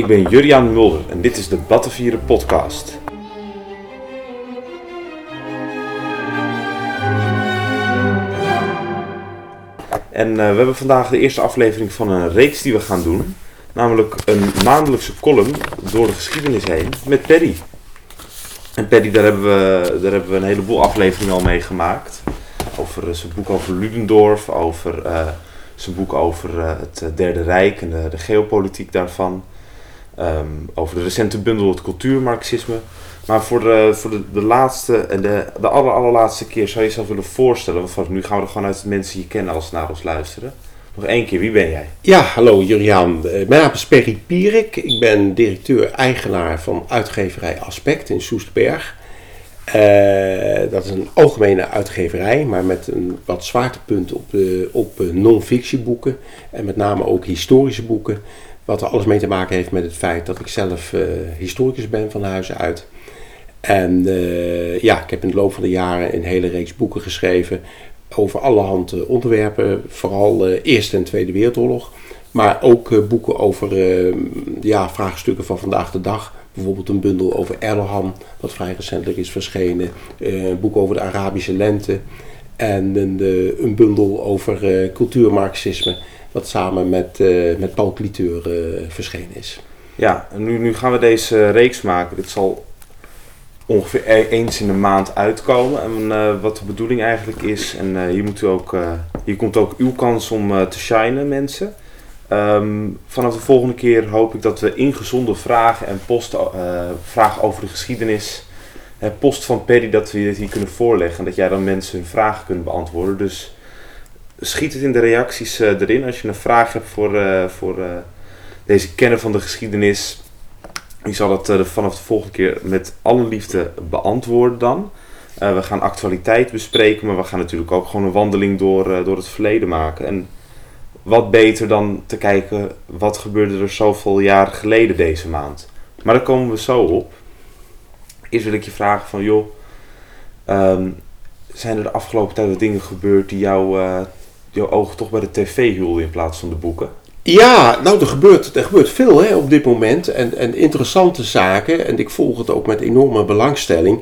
Ik ben Juriaan Mulder en dit is de Battenvieren podcast. En uh, we hebben vandaag de eerste aflevering van een reeks die we gaan doen. Namelijk een maandelijkse column door de geschiedenis heen met Perry. En Paddy, daar hebben, we, daar hebben we een heleboel afleveringen al mee gemaakt. Over uh, zijn boek over Ludendorff, over uh, zijn boek over het Derde Rijk en de geopolitiek daarvan. Um, over de recente bundel het cultuurmarxisme. Maar voor de, voor de, de laatste en de, de aller, allerlaatste keer zou je jezelf willen voorstellen. Want nu gaan we er gewoon uit de mensen die je kennen als naar ons luisteren. Nog één keer, wie ben jij? Ja, hallo Juriaan. Mijn naam is Perry Pierik. Ik ben directeur-eigenaar van uitgeverij Aspect in Soestberg. Uh, dat is een algemene uitgeverij, maar met een wat zwaartepunt op, uh, op uh, non-fictieboeken. En met name ook historische boeken. Wat er alles mee te maken heeft met het feit dat ik zelf historicus ben van huis uit. En ja, ik heb in de loop van de jaren een hele reeks boeken geschreven over allerhande onderwerpen, vooral uh, Eerste en Tweede Wereldoorlog. Maar ook boeken over ja, vraagstukken van vandaag de dag. Bijvoorbeeld een bundel over Erdogan, wat vrij recentelijk is verschenen. een boek over de Arabische lente. En een bundel over cultuurmarxisme, wat samen met, met Paul Cliteur verschenen is. Ja, en nu, nu gaan we deze reeks maken. Dit zal ongeveer e- eens in de maand uitkomen. En wat de bedoeling eigenlijk is. En hier, moet u ook, hier komt ook uw kans om te shinen, mensen. Um, vanaf de volgende keer hoop ik dat we ingezonde vragen en post, vragen over de geschiedenis. post van Perry, dat we dit hier kunnen voorleggen. En dat jij dan mensen hun vragen kunt beantwoorden. Dus schiet het in de reacties erin. Als je een vraag hebt voor, voor deze kenner van de geschiedenis ik zal het uh, vanaf de volgende keer met alle liefde beantwoorden dan. Uh, we gaan actualiteit bespreken, maar we gaan natuurlijk ook gewoon een wandeling door, uh, door het verleden maken. En wat beter dan te kijken wat gebeurde er zoveel jaren geleden deze maand. Maar daar komen we zo op. Eerst wil ik je vragen van joh, um, zijn er de afgelopen tijd wat dingen gebeurd die jou, jouw ogen toch bij de tv hielden in plaats van de boeken? Ja, nou er gebeurt, er gebeurt veel hè, op dit moment en, en interessante zaken en ik volg het ook met enorme belangstelling.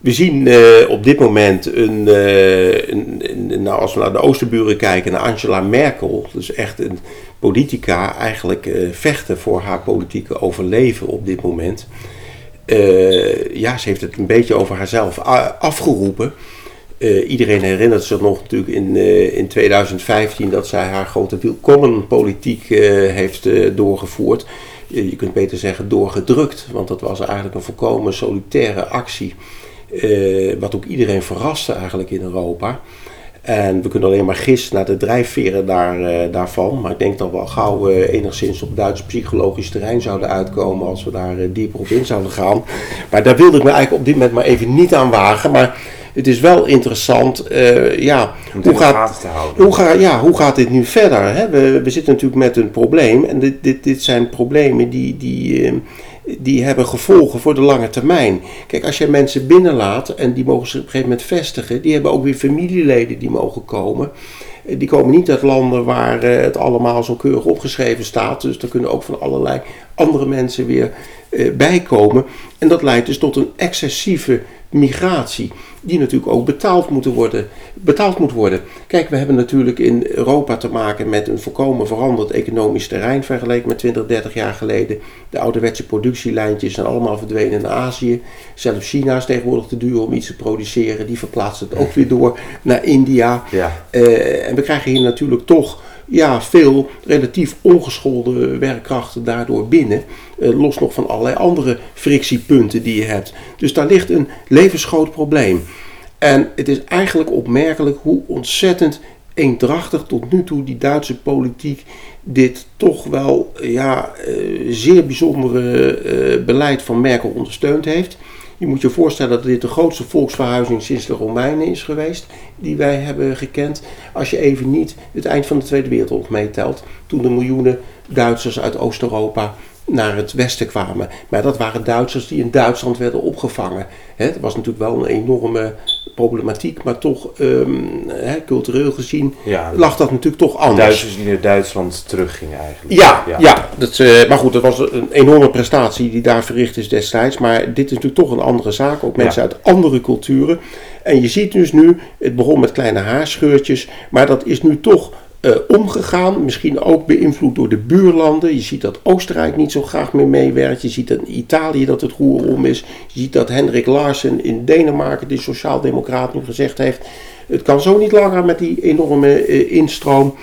We zien uh, op dit moment een, uh, een, nou als we naar de Oosterburen kijken, naar Angela Merkel, dus echt een politica, eigenlijk uh, vechten voor haar politieke overleven op dit moment. ja, ze heeft het een beetje over haarzelf afgeroepen. Uh, iedereen herinnert zich nog natuurlijk in, uh, in 2015 dat zij haar grote politiek uh, heeft doorgevoerd. je kunt beter zeggen doorgedrukt, want dat was eigenlijk een volkomen solitaire actie. wat ook iedereen verraste eigenlijk in Europa. En we kunnen alleen maar gissen naar de drijfveren daar, daarvan. Maar ik denk dat we al gauw enigszins op Duits psychologisch terrein zouden uitkomen als we daar dieper op in zouden gaan. Maar daar wilde ik me eigenlijk op dit moment maar even niet aan wagen. Maar het is wel interessant, uh, ja, hoe gaat, hoe, ga, ja, hoe gaat dit nu verder? Hè? We, we zitten natuurlijk met een probleem en dit, dit, dit zijn problemen die, die, uh, die hebben gevolgen voor de lange termijn. Kijk, als je mensen binnenlaat en die mogen zich op een gegeven moment vestigen, die hebben ook weer familieleden die mogen komen. Eh, die komen niet uit landen waar het allemaal zo keurig opgeschreven staat. Dus er kunnen ook van allerlei andere mensen weer bij komen. En dat leidt dus tot een excessieve migratie die natuurlijk ook betaald, moeten worden, betaald moet worden. Kijk, we hebben natuurlijk in Europa te maken met een volkomen veranderd economisch terrein vergeleken met 20, 30 jaar geleden. De ouderwetse productielijntjes zijn allemaal verdwenen in Azië. Zelfs China is tegenwoordig te duur om iets te produceren. Die verplaatst het ook weer door naar India. Ja. Uh, en we krijgen hier natuurlijk toch ja, veel relatief ongeschoolde werkkrachten daardoor binnen. Uh, los nog van allerlei andere frictiepunten die je hebt. Dus daar ligt een levensgroot probleem. En het is eigenlijk opmerkelijk hoe ontzettend eendrachtig tot nu toe die Duitse politiek dit toch wel ja, uh, zeer bijzondere uh, beleid van Merkel ondersteund heeft. Je moet je voorstellen dat dit de grootste volksverhuizing sinds de Romeinen is geweest, die wij hebben gekend. Als je even niet het eind van de Tweede Wereldoorlog meetelt, toen de miljoenen Duitsers uit Oost-Europa naar het westen kwamen. Maar dat waren Duitsers die in Duitsland werden opgevangen. Het was natuurlijk wel een enorme problematiek, maar toch um, cultureel gezien ja, lag dat natuurlijk toch anders. Duitsers die naar Duitsland teruggingen eigenlijk. Ja, ja. dat, uh, maar goed, dat was een enorme prestatie die daar verricht is destijds. Maar dit is natuurlijk toch een andere zaak. Ook mensen uit andere culturen. En je ziet dus nu, het begon met kleine haarscheurtjes, maar dat is nu toch uh, omgegaan. Misschien ook beïnvloed door de buurlanden. Je ziet dat Oostenrijk niet zo graag meer meewerkt. Je ziet in Italië dat het roer om is. Je ziet dat Hendrik Larsen in Denemarken, die sociaaldemocraat, nu gezegd heeft: het kan zo niet langer met die enorme uh, instroom.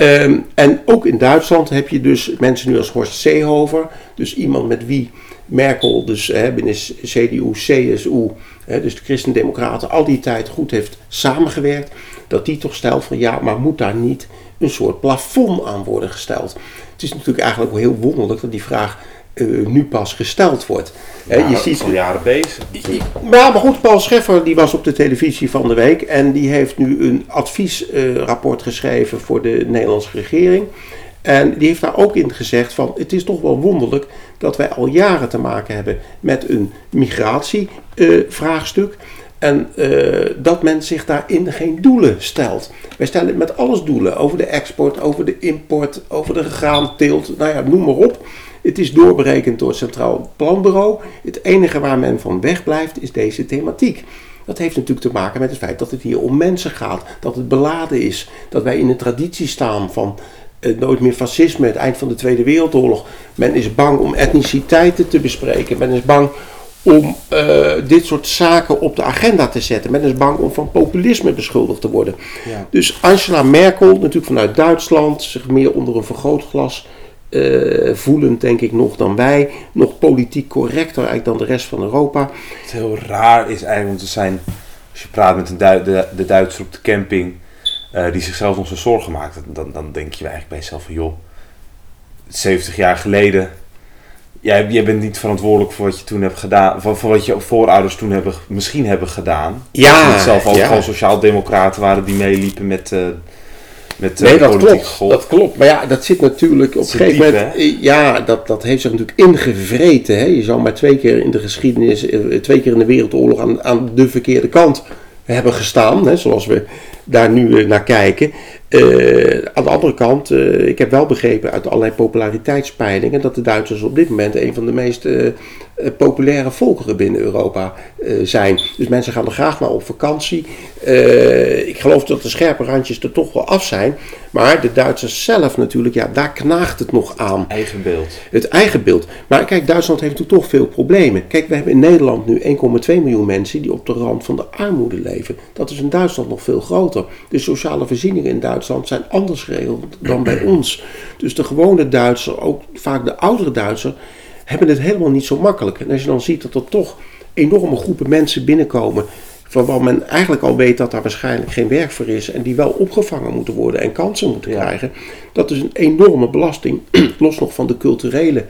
Um, en ook in Duitsland heb je dus mensen nu als Horst Seehofer, dus iemand met wie Merkel dus hè, binnen CDU, CSU, hè, dus de Christendemocraten, al die tijd goed heeft samengewerkt dat die toch stelt van ja, maar moet daar niet een soort plafond aan worden gesteld? Het is natuurlijk eigenlijk wel heel wonderlijk dat die vraag uh, nu pas gesteld wordt. Ja, je ziet al jaren bezig. Maar, maar goed, Paul Scheffer die was op de televisie van de week en die heeft nu een adviesrapport uh, geschreven voor de Nederlandse regering. En die heeft daar ook in gezegd van het is toch wel wonderlijk dat wij al jaren te maken hebben met een migratievraagstuk. Uh, en uh, dat men zich daarin geen doelen stelt. Wij stellen met alles doelen. Over de export, over de import, over de graanteelt. Nou ja, noem maar op. Het is doorberekend door het Centraal Planbureau. Het enige waar men van wegblijft is deze thematiek. Dat heeft natuurlijk te maken met het feit dat het hier om mensen gaat. Dat het beladen is. Dat wij in een traditie staan van uh, nooit meer fascisme, het eind van de Tweede Wereldoorlog. Men is bang om etniciteiten te bespreken. Men is bang om uh, dit soort zaken op de agenda te zetten. Men is bang om van populisme beschuldigd te worden. Ja. Dus Angela Merkel, natuurlijk vanuit Duitsland, zich meer onder een vergrootglas uh, voelend, denk ik, nog dan wij. Nog politiek correcter eigenlijk dan de rest van Europa. Het heel raar is eigenlijk te zijn, als je praat met een Du de, de Duitser op de camping, uh, die zichzelf nog zo zorgen maakt, dan, dan denk je eigenlijk bij jezelf van, joh, 70 jaar geleden jij, jij bent niet verantwoordelijk voor wat je toen hebt gedaan, voor, voor wat je voorouders toen hebben, misschien hebben gedaan. Ja. Als zelf ook ja. gewoon sociaal-democraten waren die meeliepen met. Uh, met nee, dat klopt, dat klopt. Maar ja, dat zit natuurlijk op een gegeven moment. Hè? Ja, dat, dat heeft zich natuurlijk ingevreten. Hè? Je zou maar twee keer in de geschiedenis, twee keer in de Wereldoorlog aan, aan de verkeerde kant hebben gestaan. Hè? Zoals we daar nu naar kijken. Uh, aan de andere kant, uh, ik heb wel begrepen uit allerlei populariteitspeilingen dat de Duitsers op dit moment een van de meest uh, populaire volkeren binnen Europa zijn. Dus mensen gaan er graag naar op vakantie. ik geloof dat de scherpe randjes er toch wel af zijn. Maar de Duitsers zelf natuurlijk, ja, daar knaagt het nog aan. Eigen beeld. Het eigen beeld. Maar kijk, Duitsland heeft natuurlijk toch veel problemen. Kijk, we hebben in Nederland nu 1,2 miljoen mensen die op de rand van de armoede leven. Dat is in Duitsland nog veel groter. De sociale voorzieningen in Duitsland zijn anders geregeld dan bij ons. Dus de gewone Duitser, ook vaak de oudere Duitser, hebben het helemaal niet zo makkelijk. En als je dan ziet dat er toch enorme groepen mensen binnenkomen van waar men eigenlijk al weet dat daar waarschijnlijk geen werk voor is en die wel opgevangen moeten worden en kansen moeten ja. krijgen, dat is een enorme belasting, los nog van de culturele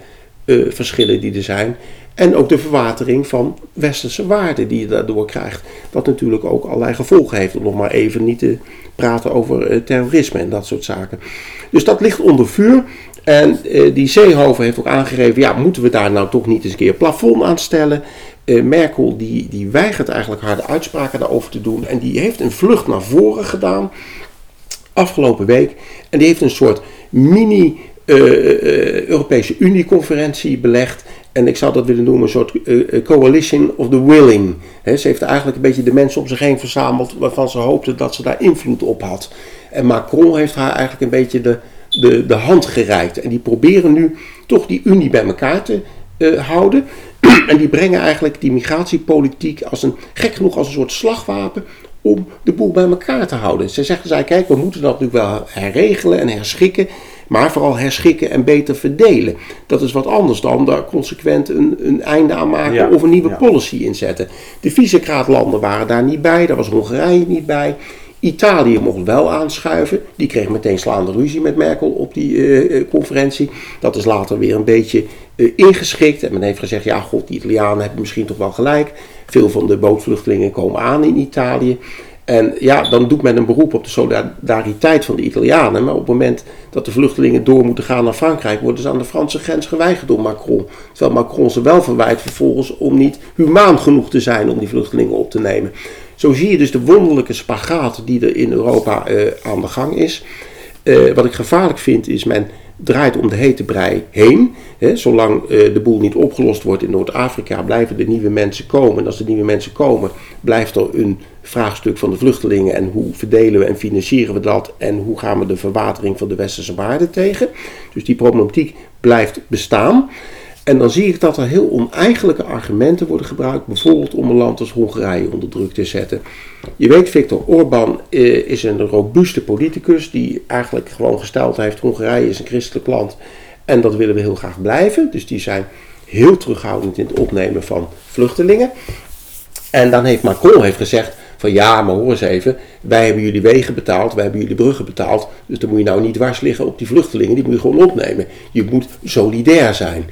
uh, verschillen die er zijn. En ook de verwatering van westerse waarden die je daardoor krijgt. Wat natuurlijk ook allerlei gevolgen heeft. Om nog maar even niet te praten over uh, terrorisme en dat soort zaken. Dus dat ligt onder vuur. En uh, die Seehofer heeft ook aangegeven, ja, moeten we daar nou toch niet eens een keer plafond aan stellen? Uh, Merkel die, die weigert eigenlijk harde uitspraken daarover te doen. En die heeft een vlucht naar voren gedaan afgelopen week. En die heeft een soort mini Europese Unie-conferentie belegd. En ik zou dat willen noemen een soort uh, coalition of the willing. Ze heeft eigenlijk een beetje de mensen om zich heen verzameld waarvan ze hoopte dat ze daar invloed op had. En Macron heeft haar eigenlijk een beetje de, de, de hand gereikt. En die proberen nu toch die unie bij elkaar te uh, houden. en die brengen eigenlijk die migratiepolitiek als een, gek genoeg als een soort slagwapen om de boel bij elkaar te houden. Ze zeggen, zij, kijk, we moeten dat natuurlijk wel herregelen en herschikken. Maar vooral herschikken en beter verdelen. Dat is wat anders dan daar consequent een, een einde aan maken ja, of een nieuwe ja. policy inzetten. De Visegrad-landen waren daar niet bij, daar was Hongarije niet bij. Italië mocht wel aanschuiven. Die kreeg meteen slaande ruzie met Merkel op die uh, conferentie. Dat is later weer een beetje uh, ingeschikt. En men heeft gezegd: ja, god, die Italianen hebben misschien toch wel gelijk. Veel van de bootvluchtelingen komen aan in Italië. En ja, dan doet men een beroep op de solidariteit van de Italianen. Maar op het moment dat de vluchtelingen door moeten gaan naar Frankrijk, worden ze aan de Franse grens geweigerd door Macron. Terwijl Macron ze wel verwijt vervolgens om niet humaan genoeg te zijn om die vluchtelingen op te nemen. Zo zie je dus de wonderlijke spagaat die er in Europa uh, aan de gang is. Uh, wat ik gevaarlijk vind is men draait om de hete brei heen. He, zolang uh, de boel niet opgelost wordt in Noord-Afrika, blijven er nieuwe mensen komen. En als er nieuwe mensen komen, blijft er een vraagstuk van de vluchtelingen en hoe verdelen we en financieren we dat en hoe gaan we de verwatering van de westerse waarden tegen. Dus die problematiek blijft bestaan. En dan zie ik dat er heel oneigenlijke argumenten worden gebruikt, bijvoorbeeld om een land als Hongarije onder druk te zetten. Je weet, Viktor Orbán eh, is een robuuste politicus die eigenlijk gewoon gesteld heeft: Hongarije is een christelijk land en dat willen we heel graag blijven. Dus die zijn heel terughoudend in het opnemen van vluchtelingen. En dan heeft Macron heeft gezegd: van ja, maar hoor eens even, wij hebben jullie wegen betaald, wij hebben jullie bruggen betaald, dus dan moet je nou niet dwars liggen op die vluchtelingen, die moet je gewoon opnemen. Je moet solidair zijn.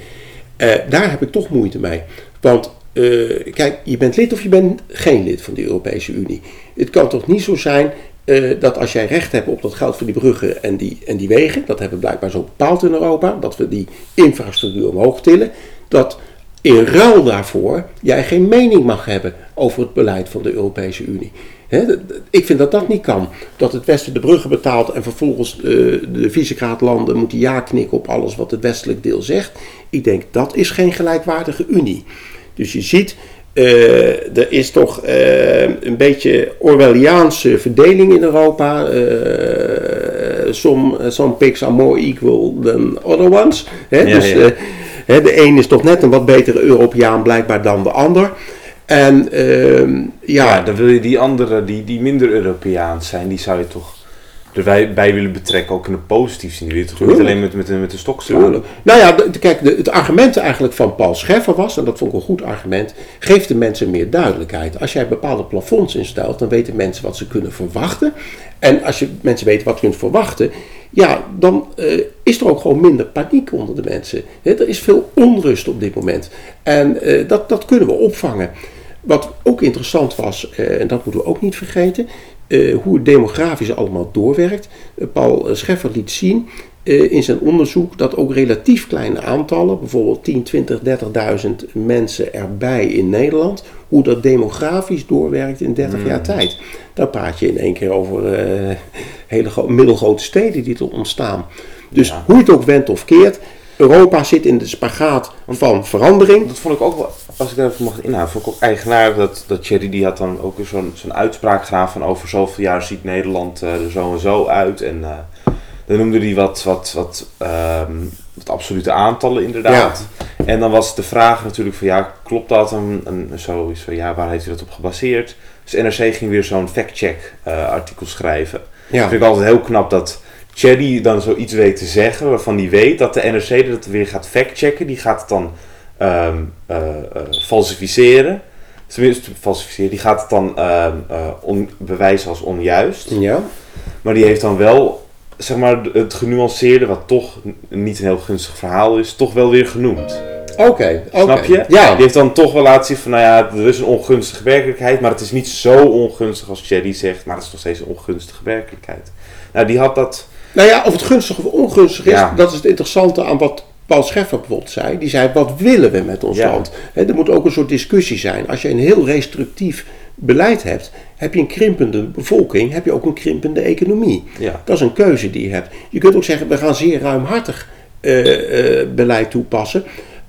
Uh, daar heb ik toch moeite mee. Want uh, kijk, je bent lid of je bent geen lid van de Europese Unie. Het kan toch niet zo zijn uh, dat als jij recht hebt op dat geld voor die bruggen en die, en die wegen, dat hebben we blijkbaar zo bepaald in Europa, dat we die infrastructuur omhoog tillen, dat in ruil daarvoor jij geen mening mag hebben over het beleid van de Europese Unie. Ik vind dat dat niet kan. Dat het Westen de bruggen betaalt en vervolgens uh, de Visegrad-landen moeten ja knikken op alles wat het westelijk deel zegt. Ik denk dat is geen gelijkwaardige Unie. Dus je ziet, uh, er is toch uh, een beetje Orwelliaanse verdeling in Europa. some, some pigs are more equal than other ones. Ja, dus, ja de een is toch net een wat betere Europeaan blijkbaar dan de ander. En uh, ja. ja. dan wil je die andere, die, die minder Europeaans zijn, die zou je toch erbij bij willen betrekken, ook in een positief zin. Je toch niet alleen met, met, met de stok Nou ja, kijk, de, het argument eigenlijk van Paul Scheffer was, en dat vond ik een goed argument, geeft de mensen meer duidelijkheid. Als jij bepaalde plafonds instelt, dan weten mensen wat ze kunnen verwachten. En als je mensen weten wat je kunt verwachten, ja, dan uh, is er ook gewoon minder paniek onder de mensen. He, er is veel onrust op dit moment. En uh, dat, dat kunnen we opvangen. Wat ook interessant was, uh, en dat moeten we ook niet vergeten, hoe het demografisch allemaal doorwerkt. Paul Scheffer liet zien in zijn onderzoek dat ook relatief kleine aantallen, bijvoorbeeld 10, 20, 30.000 mensen erbij in Nederland, hoe dat demografisch doorwerkt in 30 jaar hmm. tijd. Dan praat je in één keer over uh, hele middelgrote steden die er ontstaan. Dus hoe je het ook wendt of keert, Europa zit in de spagaat van verandering. Dat vond ik ook wel, als ik even mag inhouden, vond ik ook eigenaardig dat, dat Thierry die had dan ook zo'n zo'n uitspraak gedaan van over zoveel jaar ziet Nederland uh, er zo en zo uit. En uh, dan noemde hij wat, wat, wat, um, wat absolute aantallen inderdaad. En dan was de vraag natuurlijk van ja, klopt dat? En, en zo, zo ja, waar heeft hij dat op gebaseerd? Dus NRC ging weer zo'n fact-check uh, artikel schrijven. Ja. Dat vind ik altijd heel knap dat Cherry dan zoiets weet te zeggen waarvan hij weet dat de NRC dat weer gaat fact-checken. Die gaat het dan um, uh, uh, falsificeren. Tenminste, falsificeren. Die gaat het dan um, on, bewijzen als onjuist. Ja. Maar die heeft dan wel zeg maar, het genuanceerde, wat toch niet een heel gunstig verhaal is, toch wel weer genoemd. Oké, Snap je? Ja. Die heeft dan toch wel laten zien van, nou ja, er is een ongunstige werkelijkheid, maar het is niet zo ongunstig als Jerry zegt, maar het is nog steeds een ongunstige werkelijkheid. Nou, die had dat... Nou ja, of het gunstig of ongunstig is, dat is het interessante aan wat Paul Scheffer bijvoorbeeld zei. Die zei, wat willen we met ons land? He, er moet ook een soort discussie zijn. Als je een heel restrictief beleid hebt, heb je een krimpende bevolking, heb je ook een krimpende economie. Ja. Dat is een keuze die je hebt. Je kunt ook zeggen, we gaan zeer ruimhartig uh, uh, beleid toepassen.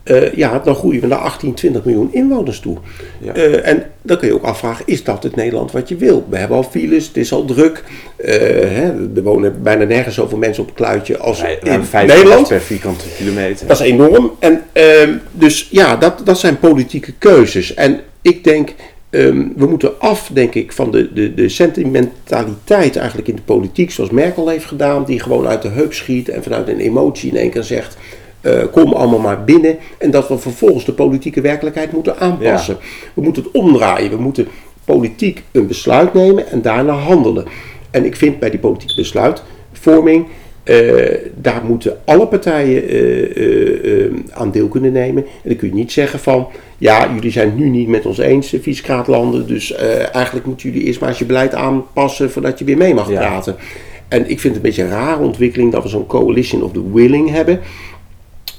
Uh, ja, dan groeien we naar 18, 20 miljoen inwoners toe. Ja. Uh, en dan kun je ook afvragen, is dat het Nederland wat je wil? We hebben al files, het is al druk. Uh, hè, er wonen bijna nergens zoveel mensen op het kluitje als in Nederland. per vierkante kilometer. Dat is enorm. En, ehm, dus ja, dat, dat zijn politieke keuzes. En ik denk, um, we moeten af, denk ik, van de, de, de sentimentaliteit eigenlijk in de politiek, zoals Merkel heeft gedaan, die gewoon uit de heup schiet en vanuit een emotie in één keer zegt uh, kom allemaal maar binnen. En dat we vervolgens de politieke werkelijkheid moeten aanpassen. Ja. We moeten het omdraaien. We moeten politiek een besluit nemen en daarna handelen. En ik vind bij die politieke besluitvorming daar moeten alle partijen aan deel kunnen nemen. En dan kun je niet zeggen van, ja, jullie zijn het nu niet met ons eens, vicegraadlanden, dus eigenlijk moeten jullie eerst maar eens je beleid aanpassen voordat je weer mee mag praten. En ik vind het een beetje een rare ontwikkeling dat we zo'n coalition of the willing hebben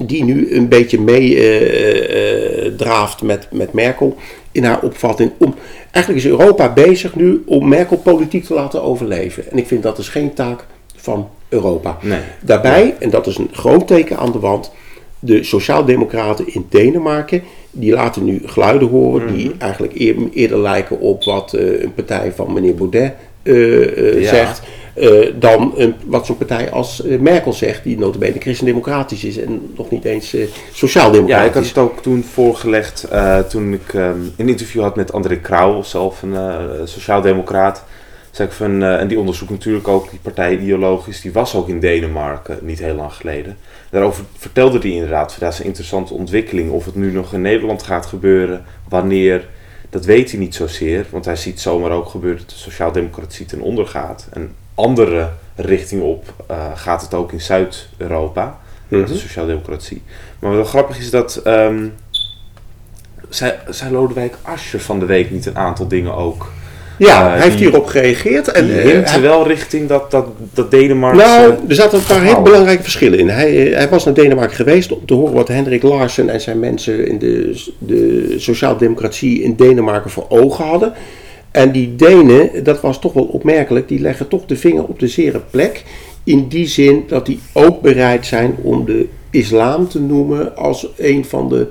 die nu een beetje meedraaft uh, met, met Merkel in haar opvatting. Om, eigenlijk is Europa bezig nu om Merkel politiek te laten overleven. En ik vind dat is geen taak van Europa. Nee. Daarbij, en dat is een groot teken aan de wand, de Sociaaldemocraten in Denemarken, die laten nu geluiden horen die mhm. eigenlijk eerder lijken op wat uh, een partij van meneer Baudet ja. zegt. Uh, dan een, wat zo'n partij als Merkel zegt, die notabene christendemocratisch is en nog niet eens sociaal-democratisch. Ja, ik had het ook toen voorgelegd toen ik um, een interview had met André Krauw, zelf een sociaal-democraat. Zei ik van, en die onderzoekt natuurlijk ook die partij ideologisch, die was ook in Denemarken niet heel lang geleden. Daarover vertelde hij inderdaad, dat is een interessante ontwikkeling. Of het nu nog in Nederland gaat gebeuren, wanneer dat weet hij niet zozeer, want hij ziet zomaar ook gebeuren dat de sociaaldemocratie ten onder gaat. En andere richting op uh, gaat het ook in Zuid-Europa, mm -hmm. de sociaaldemocratie. Maar wat grappig is dat. Um, zij, zij Lodewijk Asscher van de week niet een aantal dingen ook ja, uh, hij heeft hierop gereageerd. En uh, wel richting dat, dat, dat Denemarken. Nou, er zaten een paar heel belangrijke verschillen in. Hij, hij was naar Denemarken geweest om te horen wat Hendrik Larsen en zijn mensen in de, de sociaaldemocratie in Denemarken voor ogen hadden. En die Denen, dat was toch wel opmerkelijk, die leggen toch de vinger op de zere plek. In die zin dat die ook bereid zijn om de islam te noemen als een van de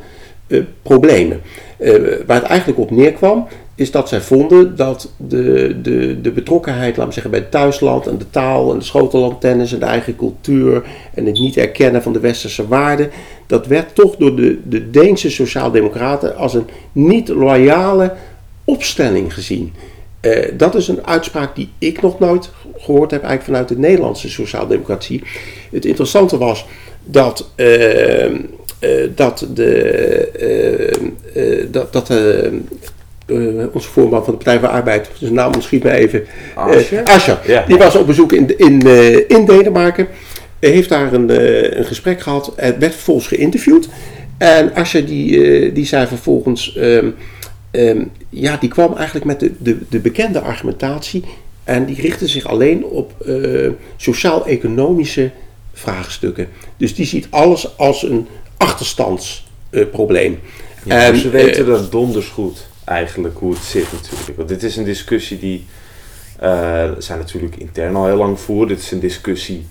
uh, problemen. Uh, waar het eigenlijk op neerkwam, is dat zij vonden dat de, de, de betrokkenheid, laten we zeggen, bij het thuisland en de taal en de schotellandtennis en de eigen cultuur en het niet erkennen van de westerse waarden, dat werd toch door de, de Deense sociaaldemocraten als een niet loyale opstelling gezien. Uh, dat is een uitspraak die ik nog nooit gehoord heb, eigenlijk vanuit de Nederlandse sociaaldemocratie. Het interessante was dat, uh, uh, dat, de, dat, dat onze voorman van de Partij van Arbeid, zijn naam misschien maar even, Ascher, ja. die was op bezoek in, in, in Denemarken, heeft daar een, een gesprek gehad, werd vervolgens geïnterviewd. En Ascher die, die zei vervolgens... Ehm, um, ja, die kwam eigenlijk met de, de, de, bekende argumentatie. En die richtte zich alleen op sociaal-economische vraagstukken. Dus die ziet alles als een achterstandsprobleem. Ja, en, ze weten dat donders goed eigenlijk hoe het zit natuurlijk. Want dit is een discussie die zijn natuurlijk intern al heel lang voeren. Dit is een discussie,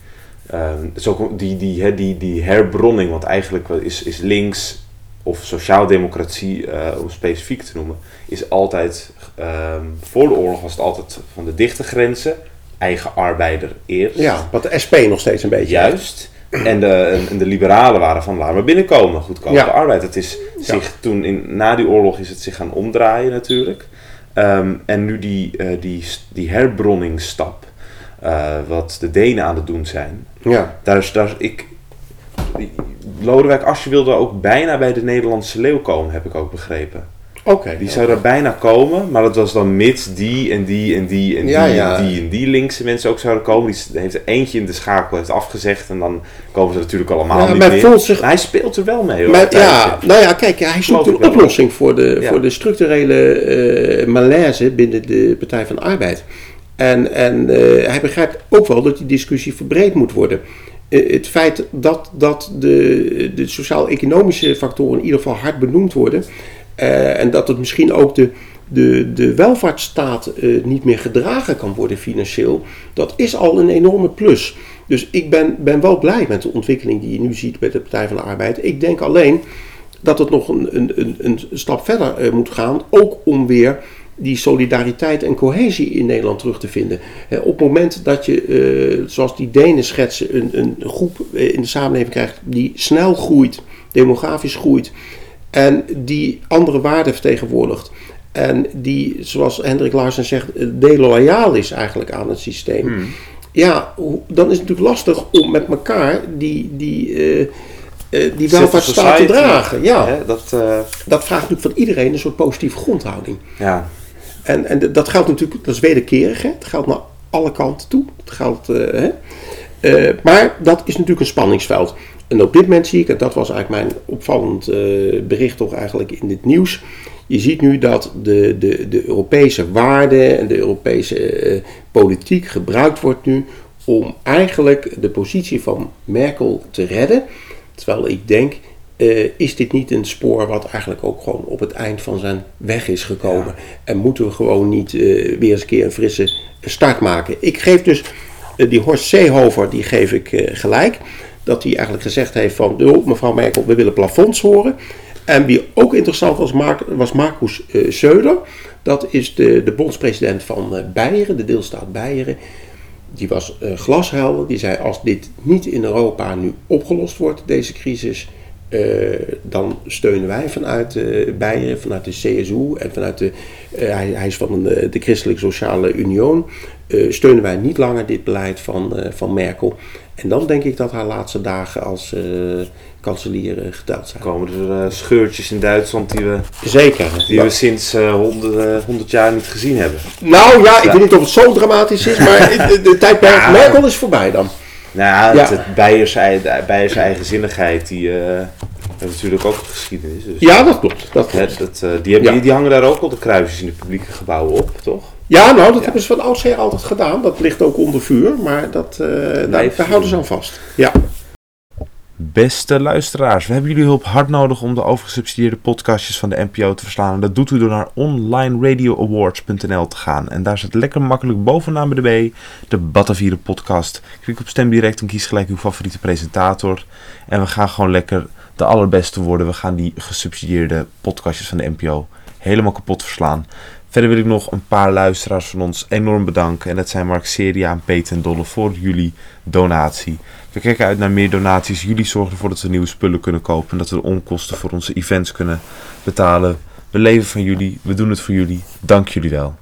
is ook die, die, die, die herbronning, want eigenlijk is, is links of sociaaldemocratie, uh, om specifiek te noemen, is altijd, um, voor de oorlog was het altijd van de dichte grenzen, eigen arbeider eerst. Ja, wat de SP nog steeds een beetje. Juist. En de, en de liberalen waren van laat maar binnenkomen, goedkope ja. arbeid. Het is zich toen, in, na die oorlog is het zich gaan omdraaien natuurlijk. Um, en nu die, uh, die, die herbronningsstap, uh, wat de Denen aan het doen zijn. Ja. Daar is, daar is, ik, Lodewijk Asscher wilde ook bijna bij de Nederlandse leeuw komen, heb ik ook begrepen. Oké. die zou er bijna komen, maar dat was dan mits die en die en die en die en die en die linkse mensen ook zouden komen. Die heeft er eentje in de schakel heeft afgezegd en dan komen ze natuurlijk allemaal ja, niet maar meer. Zich, hij speelt er wel mee hoor. Maar, ja, nou ja, kijk, hij zoekt een oplossing voor de, voor de structurele uh, malaise binnen de Partij van de Arbeid. En, en uh, hij begrijpt ook wel dat die discussie verbreed moet worden. Eh, het feit dat, dat de, de sociaal-economische factoren in ieder geval hard benoemd worden. Uh, en dat het misschien ook de, de, de welvaartsstaat uh, niet meer gedragen kan worden financieel. Dat is al een enorme plus. Dus ik ben, ben wel blij met de ontwikkeling die je nu ziet bij de Partij van de Arbeid. Ik denk alleen dat het nog een, een, een, een stap verder moet gaan. Ook om weer die solidariteit en cohesie in Nederland terug te vinden. op het moment dat je, zoals die Denen schetsen, een, een groep eh, in de samenleving krijgt die snel groeit, demografisch groeit, en die andere waarden vertegenwoordigt. En die, zoals Hendrik Larsen zegt, deloyaal is eigenlijk aan het systeem. Hmm. Ja, dan is het natuurlijk lastig om met elkaar die, die, uh, die welvaartsstaat te dragen. Ja, hè, dat, uh... dat vraagt natuurlijk van iedereen een soort positieve grondhouding. Ja. En, en dat geldt natuurlijk, dat is wederkerig, hè? het geldt naar alle kanten toe. Het geldt, hè? Eh, maar dat is natuurlijk een spanningsveld. En op dit moment zie ik, en dat was eigenlijk mijn opvallend eh, bericht toch eigenlijk in dit nieuws. Je ziet nu dat de, de, de Europese waarden en de Europese eh, politiek gebruikt wordt nu om eigenlijk de positie van Merkel te redden. Terwijl ik denk, eh, is dit niet een spoor wat eigenlijk ook gewoon op het eind van zijn weg is gekomen? En moeten we gewoon niet weer eens een keer een frisse start maken? Ik geef dus die Horst Seehofer, die geef ik gelijk. Dat hij eigenlijk gezegd heeft van, "Yo, mevrouw Merkel, we willen plafonds horen. En wie ook interessant was, was Marcus eh, Söder. Dat is de, de bondspresident van eh, Beieren, de deelstaat Beieren. Die was eh, glashelder. Die zei: Als dit niet in Europa nu opgelost wordt, deze crisis. dan steunen wij vanuit Beieren, vanuit de CSU en vanuit de. hij, hij is van de, de Christelijk Sociale Union. Eh, steunen wij niet langer dit beleid van, eh, van Merkel. En dan denk ik dat haar laatste dagen als eh, kanselier geteld zijn. komen er scheurtjes in Duitsland die we, Zeker. die we sinds honderd, honderd jaar niet gezien hebben. Nou ja, ik weet niet of het zo dramatisch is, maar de, de tijdperk Ja. Merkel is voorbij dan. Nou het, het Beierse, Beierse eigenzinnigheid, die eh, heeft natuurlijk ook geschiedenis. Dus, Ja, dat klopt. Dat hè, klopt. dat, die, hebben, Ja. die, die hangen daar ook al de kruisjes in de publieke gebouwen op, toch? Ja, nou, dat hebben ze van oudsher altijd gedaan. Dat ligt ook onder vuur, maar dat, eh daar, Blijft daar houden ze aan vast. Ja. Beste luisteraars, we hebben jullie hulp hard nodig om de overgesubsidieerde podcastjes van de NPO te verslaan. En dat doet u door naar onlineradioawards.nl te gaan. En daar zit lekker makkelijk bovenaan bij de B de Batavieren podcast. Klik op stem direct en kies gelijk uw favoriete presentator. En we gaan gewoon lekker de allerbeste worden. We gaan die gesubsidieerde podcastjes van de NPO helemaal kapot verslaan. Verder wil ik nog een paar luisteraars van ons enorm bedanken. En dat zijn Mark Seria en Peter en Dolle voor jullie donatie. We kijken uit naar meer donaties. Jullie zorgen ervoor dat we nieuwe spullen kunnen kopen. En dat we de onkosten voor onze events kunnen betalen. We leven van jullie. We doen het voor jullie. Dank jullie wel.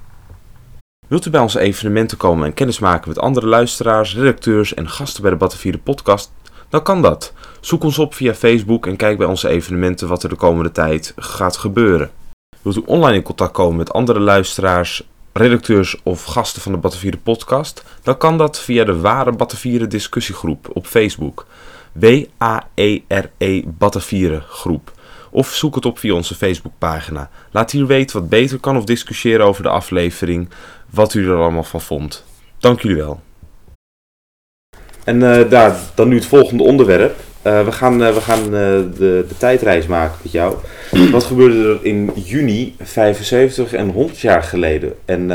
Wilt u bij onze evenementen komen en kennis maken met andere luisteraars, redacteurs en gasten bij de Batavieren podcast? Dan kan dat. Zoek ons op via Facebook en kijk bij onze evenementen wat er de komende tijd gaat gebeuren. Wilt u online in contact komen met andere luisteraars, redacteurs of gasten van de Batavieren podcast? Dan kan dat via de Ware Batavieren discussiegroep op Facebook. W-A-E-R-E Batavieren groep. Of zoek het op via onze Facebookpagina. Laat hier weten wat beter kan of discussiëren over de aflevering. Wat u er allemaal van vond. Dank jullie wel. En eh, daar, dan nu het volgende onderwerp. Eh, we gaan, eh, we gaan eh, de, de tijdreis maken met jou. Wat gebeurde er in juni 75 en 100 jaar geleden? En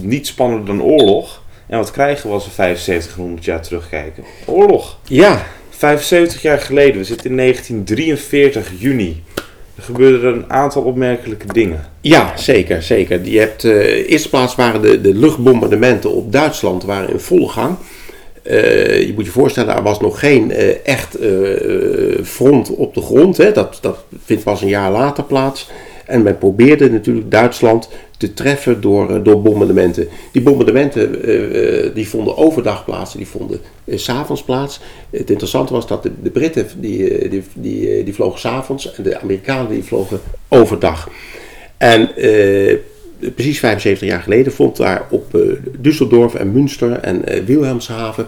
niet spannender dan oorlog. En wat krijgen we als we 75 en 100 jaar terugkijken? Oorlog. Ja, 75 jaar geleden, we zitten in 1943 juni. Er gebeurden een aantal opmerkelijke dingen. ja zeker, zeker. Je hebt, eh eerste plaats waren de, de luchtbombardementen op Duitsland waren in volle gang. Eh, je moet je voorstellen, er was nog geen eh, echt eh, front op de grond. Hè. Dat, dat vindt pas een jaar later plaats. En men probeerde natuurlijk Duitsland te treffen door, door bombardementen. Die bombardementen die vonden overdag plaats, die vonden s s'avonds plaats. Het interessante was dat de, Britten die, die, die, die vlogen s'avonds en de Amerikanen die vlogen overdag. En precies 75 jaar geleden vond daar op eh, Düsseldorf en Münster en eh, Wilhelmshaven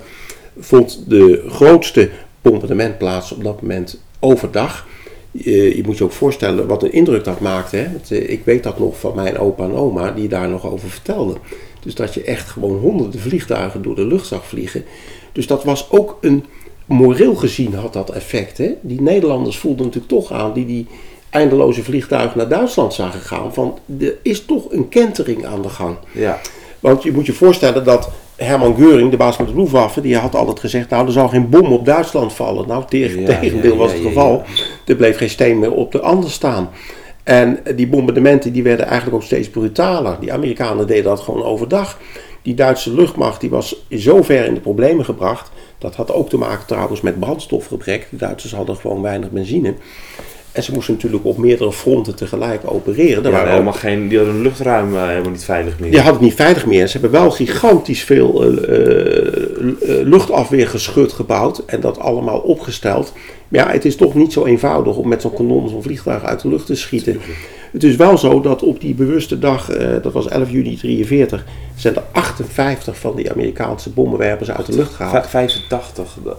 vond de grootste bombardement plaats op dat moment overdag. Eh, je moet je ook voorstellen wat een indruk dat maakte. Hè? Eh, ik weet dat nog van mijn opa en oma die daar nog over vertelden. Dus dat je echt gewoon honderden vliegtuigen door de lucht zag vliegen. Dus dat was ook een, moreel gezien had dat effect. Hè? Die Nederlanders voelden natuurlijk toch aan die die eindeloze vliegtuigen naar Duitsland zagen gaan. Van er is toch een kentering aan de gang. Ja, Want je moet je voorstellen dat Herman Geuring, de baas van de Luftwaffe, die had altijd gezegd, nou er zal geen bom op Duitsland vallen. Nou, tegen, Ja, tegendeel ja, was het geval. Er bleef geen steen meer op de ander staan. En die bombardementen die werden eigenlijk ook steeds brutaler. Die Amerikanen deden dat gewoon overdag. Die Duitse luchtmacht die was zo ver in de problemen gebracht. Dat had ook te maken trouwens met brandstofgebrek. De Duitsers hadden gewoon weinig benzine. En ze moesten natuurlijk op meerdere fronten tegelijk opereren. Er die waren helemaal geen, die hadden hun luchtruim eh, helemaal niet veilig meer. die hadden het niet veilig meer. Ze hebben wel gigantisch veel eh, eh, luchtafweergeschut gebouwd en dat allemaal opgesteld Maar ja, het is toch niet zo eenvoudig om met zo'n kanon zo'n vliegtuig uit de lucht te schieten. Het is wel zo dat op die bewuste dag, eh, dat was 11 juni 43, zijn er 58 van die Amerikaanse bommenwerpers uit de lucht gehaald. Va- 85, eh,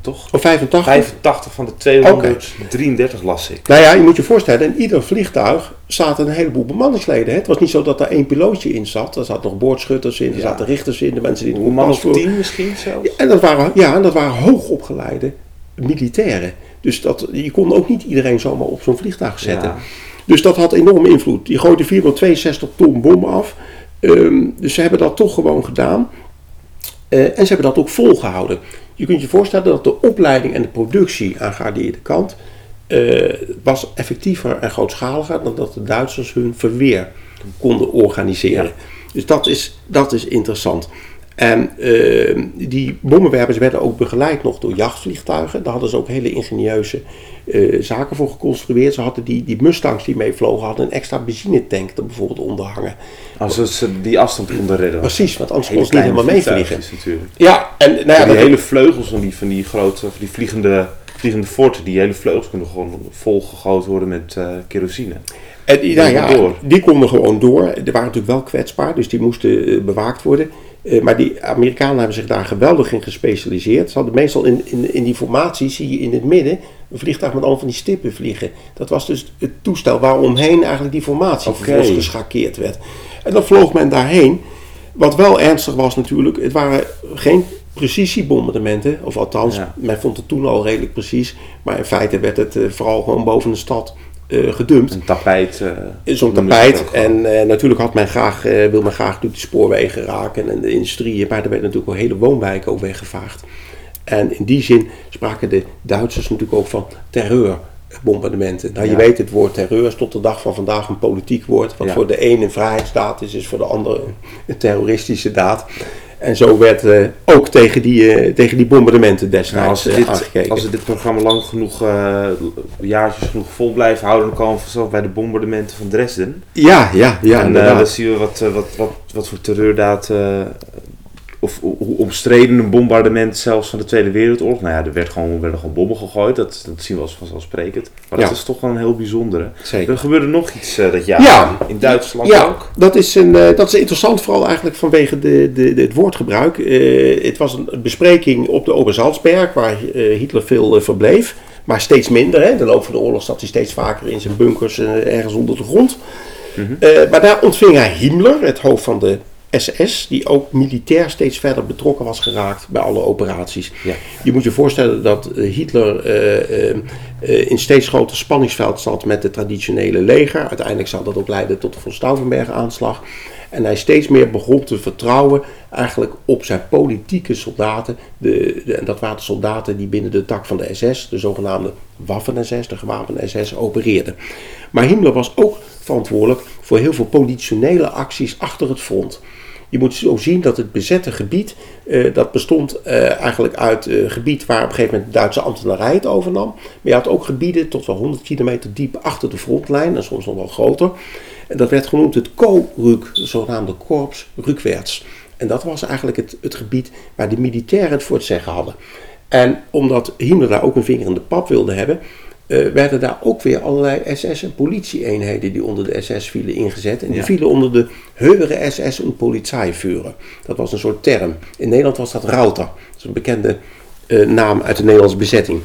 toch? Of 85? 85 van de 233 las ik. Nou ja, je moet je voorstellen, in ieder vliegtuig zaten een heleboel bemanningsleden. Hè? Het was niet zo dat er één pilootje in zat. Er zaten nog boordschutters in, er Ja. zaten richters in, de mensen die Een man of voor- 10 misschien zelfs? Ja, en dat waren, ja, en dat waren hoogopgeleide militairen. Dus dat, je kon ook niet iedereen zomaar op zo'n vliegtuig zetten. Ja. Dus dat had enorme invloed. Die gooide 462 ton bom af. Ehm, dus ze hebben dat toch gewoon gedaan. Eh, en ze hebben dat ook volgehouden. Je kunt je voorstellen dat de opleiding en de productie aan geallieerde kant eh, was effectiever en grootschaliger dan dat de Duitsers hun verweer konden organiseren. Ja. Dus dat is, dat is interessant. En eh, die bommenwerpers werden ook begeleid nog door jachtvliegtuigen. Daar hadden ze ook hele ingenieuze eh, zaken voor geconstrueerd. Ze hadden die, die Mustangs die meevlogen, hadden een extra benzinetank er bijvoorbeeld onder hangen. Als ze die afstand konden redden. Precies, want anders kon ze niet helemaal meevliegen. Ja, en nou ja, die dat- hele vleugels van die, van die grote, van die vliegende, vliegende forten, die hele vleugels kunnen gewoon volgegoten worden met eh, kerosine. En die, nou Die ja, konden door. die konden gewoon door. Die waren natuurlijk wel kwetsbaar, dus die moesten eh, bewaakt worden. Eh, maar die Amerikanen hebben zich daar geweldig in gespecialiseerd. Ze hadden meestal in, in, in die formatie, zie je in het midden, een vliegtuig met allemaal van die stippen vliegen. Dat was dus het toestel waaromheen eigenlijk die formatie vervolgens geschakeerd werd. En dan vloog men daarheen. Wat wel ernstig was natuurlijk, het waren geen precisiebombardementen. Of althans, Ja. men vond het toen al redelijk precies. Maar in feite werd het eh, vooral gewoon boven de stad eh, gedumpt. Een tapijt. eh, Zo'n tapijt. ook. En eh, natuurlijk had men graag, wil men graag natuurlijk de spoorwegen raken en de industrieën. Maar er werden natuurlijk wel hele woonwijken ook weggevaagd. En in die zin spraken de Duitsers natuurlijk ook van terreurbombardementen. Nou, je weet, het woord terreur is tot de dag van vandaag een politiek woord. Wat Ja. voor de een een vrijheidsdaad is, is voor de ander een terroristische daad. En zo werd eh, ook tegen die, eh, tegen die bombardementen Nou, destijds als, ze eh, dit, aangekeken. als dit programma lang genoeg, eh, jaartjes genoeg vol blijven houden, dan komen we vanzelf bij de bombardementen van Dresden. Ja, ja, ja. en dan zien we wat, wat, wat, wat voor terreurdaad, of hoe omstreden een bombardement zelfs van de Tweede Wereldoorlog. Nou ja, er werd gewoon, werden gewoon bommen gegooid, dat, dat zien we als vanzelfsprekend. Maar dat is toch wel een heel bijzondere. Zeker. Er gebeurde nog iets eh, dat jaar, Ja. in Duitsland Ja, ook. dat is, een, eh, dat is interessant, vooral eigenlijk vanwege de, de, de- het woordgebruik. Eh, het was een bespreking op de Obersalzberg, waar Hitler veel verbleef. Maar steeds minder. Hè. De loop van de oorlog zat hij steeds vaker in zijn bunkers ergens onder de grond. Eh, maar daar ontving hij Himmler, het hoofd van de SS, die ook militair steeds verder betrokken was geraakt bij alle operaties. Ja. Je moet je voorstellen dat eh, Hitler eh, eh, in steeds groter spanningsveld zat met het traditionele leger. Uiteindelijk zou dat ook leiden tot de von Stauffenberg aanslag. En hij steeds meer begon te vertrouwen eigenlijk op zijn politieke soldaten. De, de- en dat waren de soldaten die binnen de tak van de SS, de zogenaamde Waffen-SS, de gewapende SS, opereerden. Maar Himmler was ook verantwoordelijk voor heel veel politionele acties achter het front. Je moet zo zien dat het bezette gebied, eh, dat bestond eh, eigenlijk uit eh, gebied waar op een gegeven moment de Duitse ambtenarij het overnam. Maar je had ook gebieden tot wel 100 kilometer diep achter de frontlijn en soms nog wel groter. En dat werd genoemd het Ko-Ruk, de zogenaamde korps rukwaarts. En dat was eigenlijk het, het gebied waar de militairen het voor het zeggen hadden. En omdat Himmler daar ook een vinger in de pap wilde hebben, eh, werden daar ook weer allerlei SS- en politieeenheden die onder de SS vielen ingezet. En die Ja. vielen onder de Höhere SS en Polizeiführer. Dat was een soort term. In Nederland was dat Rauter. Dat is een bekende eh, naam uit de Nederlandse bezetting.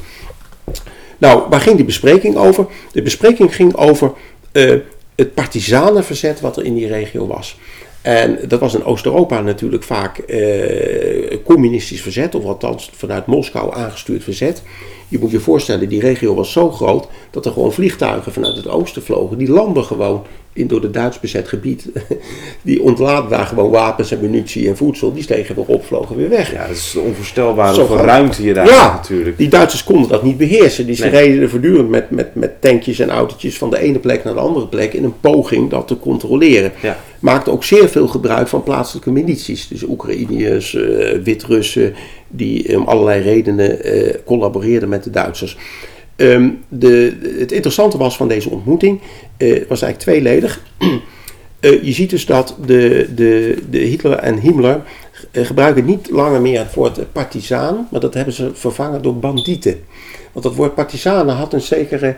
Nou, waar ging die bespreking over? De bespreking ging over eh, het partisanenverzet wat er in die regio was. En dat was in Oost-Europa natuurlijk vaak eh, communistisch verzet, of althans vanuit Moskou aangestuurd verzet. Je moet je voorstellen, die regio was zo groot dat er gewoon vliegtuigen vanuit het oosten vlogen. Die landen gewoon in door de Duits bezet gebied. Die ontladen daar gewoon wapens en munitie en voedsel. Die stegen weer op, vlogen weer weg. Ja, dat is de onvoorstelbare Zo ruimte je daar Ja. natuurlijk. Die Duitsers konden dat niet beheersen. Dus Nee. ze reden er voortdurend met, met, met tankjes en autootjes van de ene plek naar de andere plek in een poging dat te controleren. Ja. Maakten ook zeer veel gebruik van plaatselijke milities. Dus Oekraïniërs, eh, Wit-Russen, die om allerlei redenen eh, collaboreerden met de Duitsers. Ehm, de, het interessante was van deze ontmoeting, eh, was eigenlijk tweeledig. eh, je ziet dus dat de, de, de Hitler en Himmler gebruiken niet langer meer het woord partizaan, maar dat hebben ze vervangen door bandieten. Want dat woord partizanen had een zekere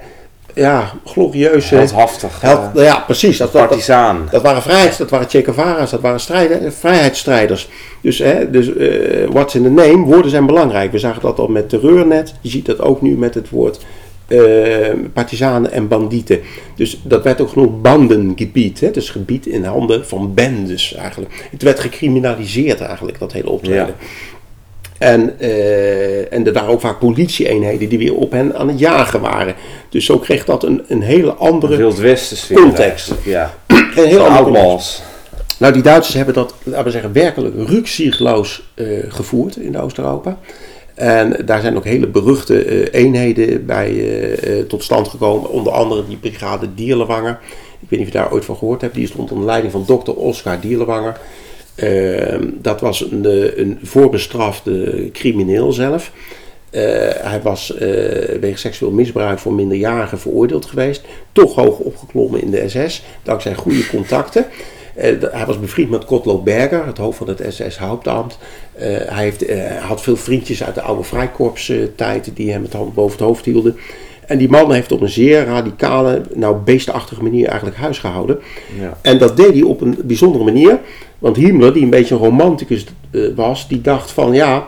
ja, glorieuze... Heldhaftig. held- eh, nou ja, precies. Dat, dat, Partizaan. dat waren vrijheids, dat waren Che Guevara's, dat waren strijden, vrijheidsstrijders. Dus, hè, dus eh, what's in the name, woorden zijn belangrijk. We zagen dat al met terreurnet, je ziet dat ook nu met het woord partizanen en bandieten. Dus dat werd ook genoemd bandengebied, hè, dus gebied in handen van bendes eigenlijk. Het werd gecriminaliseerd eigenlijk, dat hele optreden. Ja. En, eh, en er waren ook vaak politieeenheden die weer op hen aan het jagen waren. Dus zo kreeg dat een, een hele andere, sfeer. Context. Ja. een heel andere context. Nou, die Duitsers hebben dat, laten we zeggen, werkelijk rukzichtloos eh, gevoerd in Oost-Europa. En daar zijn ook hele beruchte eh, eenheden bij tot stand gekomen. Onder andere die brigade Dierlewanger. Ik weet niet of je daar ooit van gehoord hebt. Die stond onder leiding van dokter Oscar Dierlewanger. Ehm, dat was een, eh, een voorbestrafte crimineel zelf. Eh, hij was eh wegens seksueel misbruik voor minderjarigen veroordeeld geweest. Toch hoog opgeklommen in de SS, dankzij goede contacten. Hij was bevriend met Kotlo Berger, het hoofd van het SS-hoofdambt. Eh, hij heeft, had veel vriendjes uit de oude vrijkorpstijd die hem het hand boven het hoofd hielden. En die man heeft op een zeer radicale, nou beestachtige manier eigenlijk huis gehouden. Ja. En dat deed hij op een bijzondere manier. Want Himmler, die een beetje een romanticus eh, was, die dacht van ja,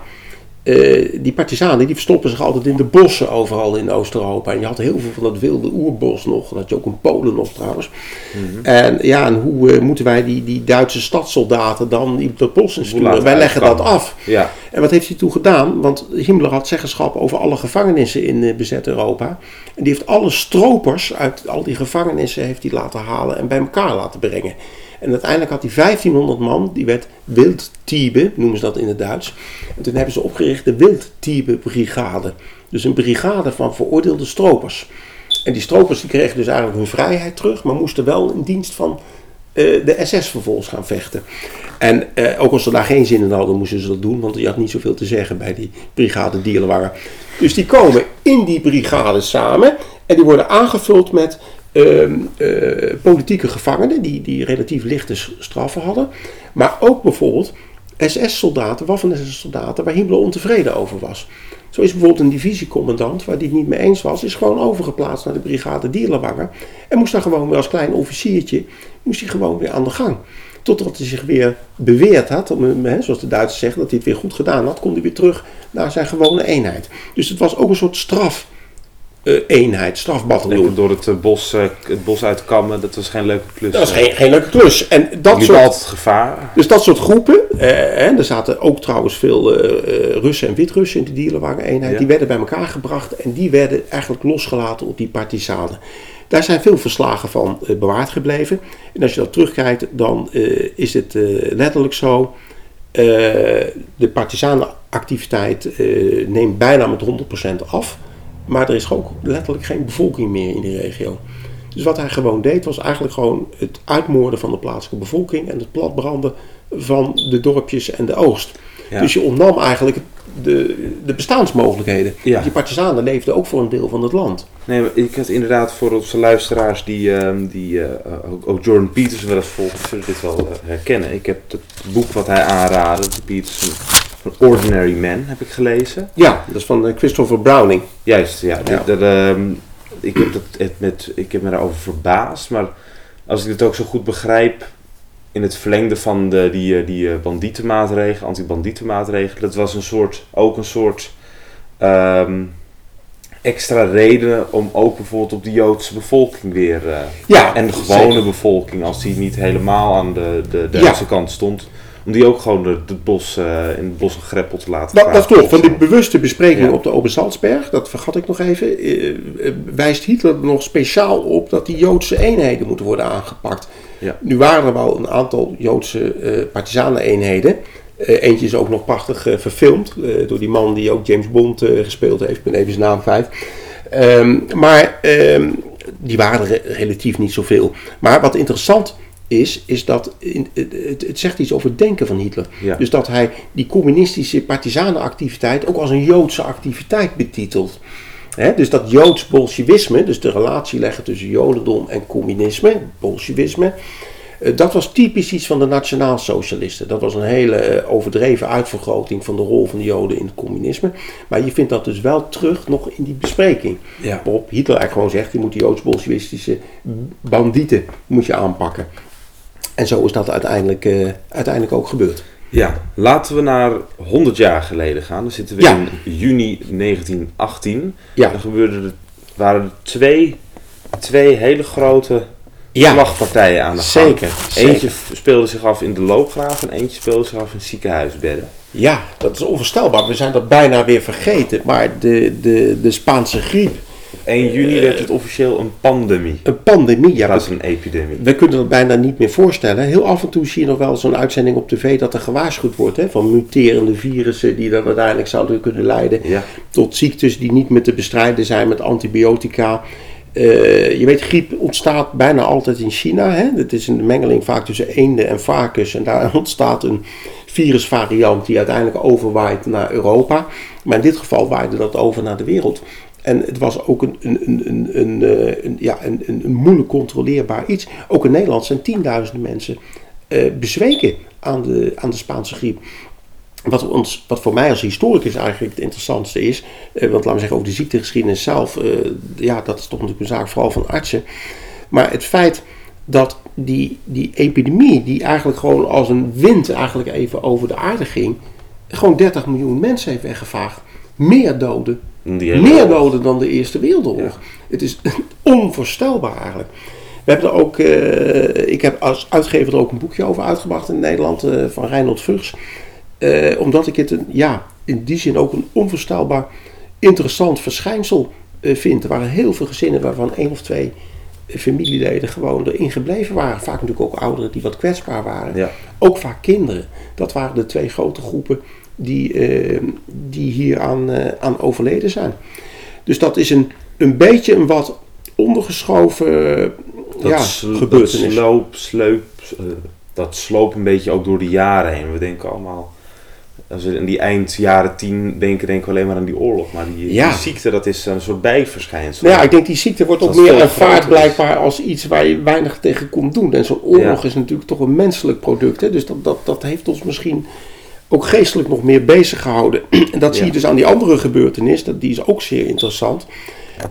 eh, die partisanen die verstoppen zich altijd in de bossen overal in Oost-Europa. En je had heel veel van dat wilde oerbos nog. Dat had je ook in Polen nog trouwens. En ja, en hoe eh, moeten wij die, die Duitse stadssoldaten dan die dat bos in sturen? Wij leggen dat af. Ja. En wat heeft hij toen gedaan? Want Himmler had zeggenschap over alle gevangenissen in bezet Europa. En die heeft alle stropers uit al die gevangenissen heeft hij laten halen en bij elkaar laten brengen. En uiteindelijk had hij 1500 man, die werd Wildtiebe, noemen ze dat in het Duits. En toen hebben ze opgericht de Wildtiebe-brigade. Dus een brigade van veroordeelde stropers. En die stropers die kregen dus eigenlijk hun vrijheid terug, maar moesten wel in dienst van eh, de SS vervolgens gaan vechten. En eh, ook als ze daar geen zin in hadden, moesten ze dat doen, want je had niet zoveel te zeggen bij die brigade Dielenwanger. Dus die komen in die brigade samen en die worden aangevuld met ehm, eh, politieke gevangenen die, die relatief lichte straffen hadden. Maar ook bijvoorbeeld SS-soldaten, Waffen-SS-soldaten, waar Himmler ontevreden over was. Zo is bijvoorbeeld een divisiecommandant waar die het niet mee eens was, is gewoon overgeplaatst naar de brigade Dierlewanger. En moest daar gewoon weer als klein officiertje, moest hij gewoon weer aan de gang. Totdat hij zich weer beweerd had, om, hè, zoals de Duitsers zeggen, dat hij het weer goed gedaan had, kon hij weer terug naar zijn gewone eenheid. Dus het was ook een soort straf eh, eenheid, strafbataljon. Lekker door het, eh, bos, eh, het bos uitkammen, dat was geen leuke klus. Dat was geen, geen leuke klus. En dat soort, altijd gevaar. dus dat soort groepen, en er zaten ook trouwens veel Russen en Wit-Russen in de Dielenwagen-eenheid, Ja. die werden bij elkaar gebracht en die werden eigenlijk losgelaten op die partisanen. Daar zijn veel verslagen van bewaard gebleven. En als je dat terugkijkt, dan is het letterlijk zo. de partisanenactiviteit neemt bijna met 100% af. Maar er is ook letterlijk geen bevolking meer in die regio. Dus wat hij gewoon deed, was eigenlijk gewoon het uitmoorden van de plaatselijke bevolking en het platbranden van de dorpjes en de oogst. Ja. Dus je ontnam eigenlijk de, de bestaansmogelijkheden. Ja. Die partisanen leefden ook voor een deel van het land. Nee, maar ik had inderdaad voor onze luisteraars die, ehm, die eh, ook, ook Jordan Peterson wel eens volgen, zullen dit wel eh, herkennen. Ik heb het boek wat hij aanraadde, de Peterson van Ordinary Man, heb ik gelezen. Ja, dat is van eh, Christopher Browning. Juist, ja. Ja. Dat, dat, ehm, ik, heb dat, het met, ik heb me daarover verbaasd, maar als ik het ook zo goed begrijp, in het verlengde van de, die, eh, die eh, bandietenmaatregelen, anti-bandietenmaatregelen, dat was een soort, ook een soort ehm, extra reden om ook bijvoorbeeld op de Joodse bevolking weer, Ja, en de gewone zeker. bevolking, als die niet helemaal aan de, de Duitse kant stond, om die ook gewoon de, het bos, eh, in het bos een greppel te laten Dat, dat klopt. Van die bewuste bespreking Ja. op de Obersalzberg, dat vergat ik nog even, eh, wijst Hitler er nog speciaal op dat die Joodse eenheden moeten worden aangepakt. Ja. Nu waren er wel een aantal Joodse partisaneneenheden. Eh, eentje is ook nog prachtig verfilmd door die man die ook James Bond gespeeld heeft. Ik ben even zijn naam kwijt. Ehm, maar ehm, die waren er re- relatief niet zoveel. Maar wat interessant is, is dat in, het, het- zegt iets over het denken van Hitler. Ja. Dus dat hij die communistische partisanenactiviteit ook als een Joodse activiteit betitelt. Hè, dus dat Joods bolsjewisme, dus de relatie leggen tussen Jodendom en communisme, bolsjewisme, Eh, dat was typisch iets van de nationaal-socialisten. Dat was een hele eh, overdreven uitvergroting van de rol van de Joden in het communisme. Maar je vindt dat dus wel terug nog in die bespreking. Ja. Waarop Hitler eigenlijk gewoon zegt, je moet die joods-bolsjewistische bandieten moet je aanpakken. En zo is dat uiteindelijk, eh, uiteindelijk ook gebeurd. Ja, laten we naar 100 jaar geleden gaan. Dan zitten we Ja. in juni 1918. Ja. Dan gebeurde er, waren er twee, twee hele grote Ja, slagpartijen aan de gang. zeker. Eentje zeker. speelde zich af in de loopgraaf en eentje speelde zich af in ziekenhuisbedden. Ja, dat is onvoorstelbaar. We zijn dat bijna weer vergeten. Maar de, de, de Spaanse griep, 1 juni werd het officieel een pandemie. een pandemie. Ja, plaats van een epidemie. We kunnen dat bijna niet meer voorstellen. Heel af en toe zie je nog wel zo'n uitzending op tv dat er gewaarschuwd wordt hè, van muterende virussen die dan uiteindelijk zouden kunnen leiden Ja, tot ziektes die niet meer te bestrijden zijn met antibiotica. Eh, je weet, griep ontstaat bijna altijd in China. Hè? Het is een mengeling vaak tussen eenden en varkens. En daar ontstaat een virusvariant die uiteindelijk overwaait naar Europa. Maar in dit geval waaide dat over naar de wereld. En het was ook een, een, een, een, een, eh, ja, een, een, moeilijk controleerbaar iets. Ook in Nederland zijn tienduizenden mensen eh, bezweken aan de, aan de Spaanse griep. Wat, ons, wat voor mij als historicus eigenlijk het interessantste is, eh, want laten we zeggen over de ziektegeschiedenis zelf, ja, dat is toch natuurlijk een zaak vooral van artsen. Maar het feit dat die, die epidemie, die eigenlijk gewoon als een wind eigenlijk even over de aarde ging, gewoon 30 miljoen mensen heeft weggevaagd. Meer doden meer doden dan de Eerste Wereldoorlog. Het is onvoorstelbaar eigenlijk. We hebben er ook, eh, ik heb als uitgever er ook een boekje over uitgebracht in Nederland eh, van Reinhold Vugs. Eh, omdat ik het een, ja, in die zin ook een onvoorstelbaar interessant verschijnsel vind. Er waren heel veel gezinnen waarvan één of twee familieleden gewoon erin gebleven waren. Vaak natuurlijk ook ouderen die wat kwetsbaar waren. Ja. Ook vaak kinderen. Dat waren de twee grote groepen die, eh, die hier aan, eh, aan overleden zijn. Dus dat is een, een beetje een wat ondergeschoven eh, Dat, ja, sl- dat gebeurtenis. sloop, sleup, dat sloop een beetje ook door de jaren heen. We denken allemaal, als we in die eind jaren tien denken, denken we alleen maar aan die oorlog. Maar die, Ja. die ziekte, dat is een soort bijverschijnsel. Nou ja, ik denk die ziekte wordt ook meer ervaard blijkbaar als iets waar je weinig tegen kon doen. En zo'n oorlog Ja. is natuurlijk toch een menselijk product. Hè? Dus dat, dat, dat heeft ons misschien ook geestelijk nog meer bezig gehouden. En dat zie je Ja. dus aan die andere gebeurtenis. Dat, die is ook zeer interessant.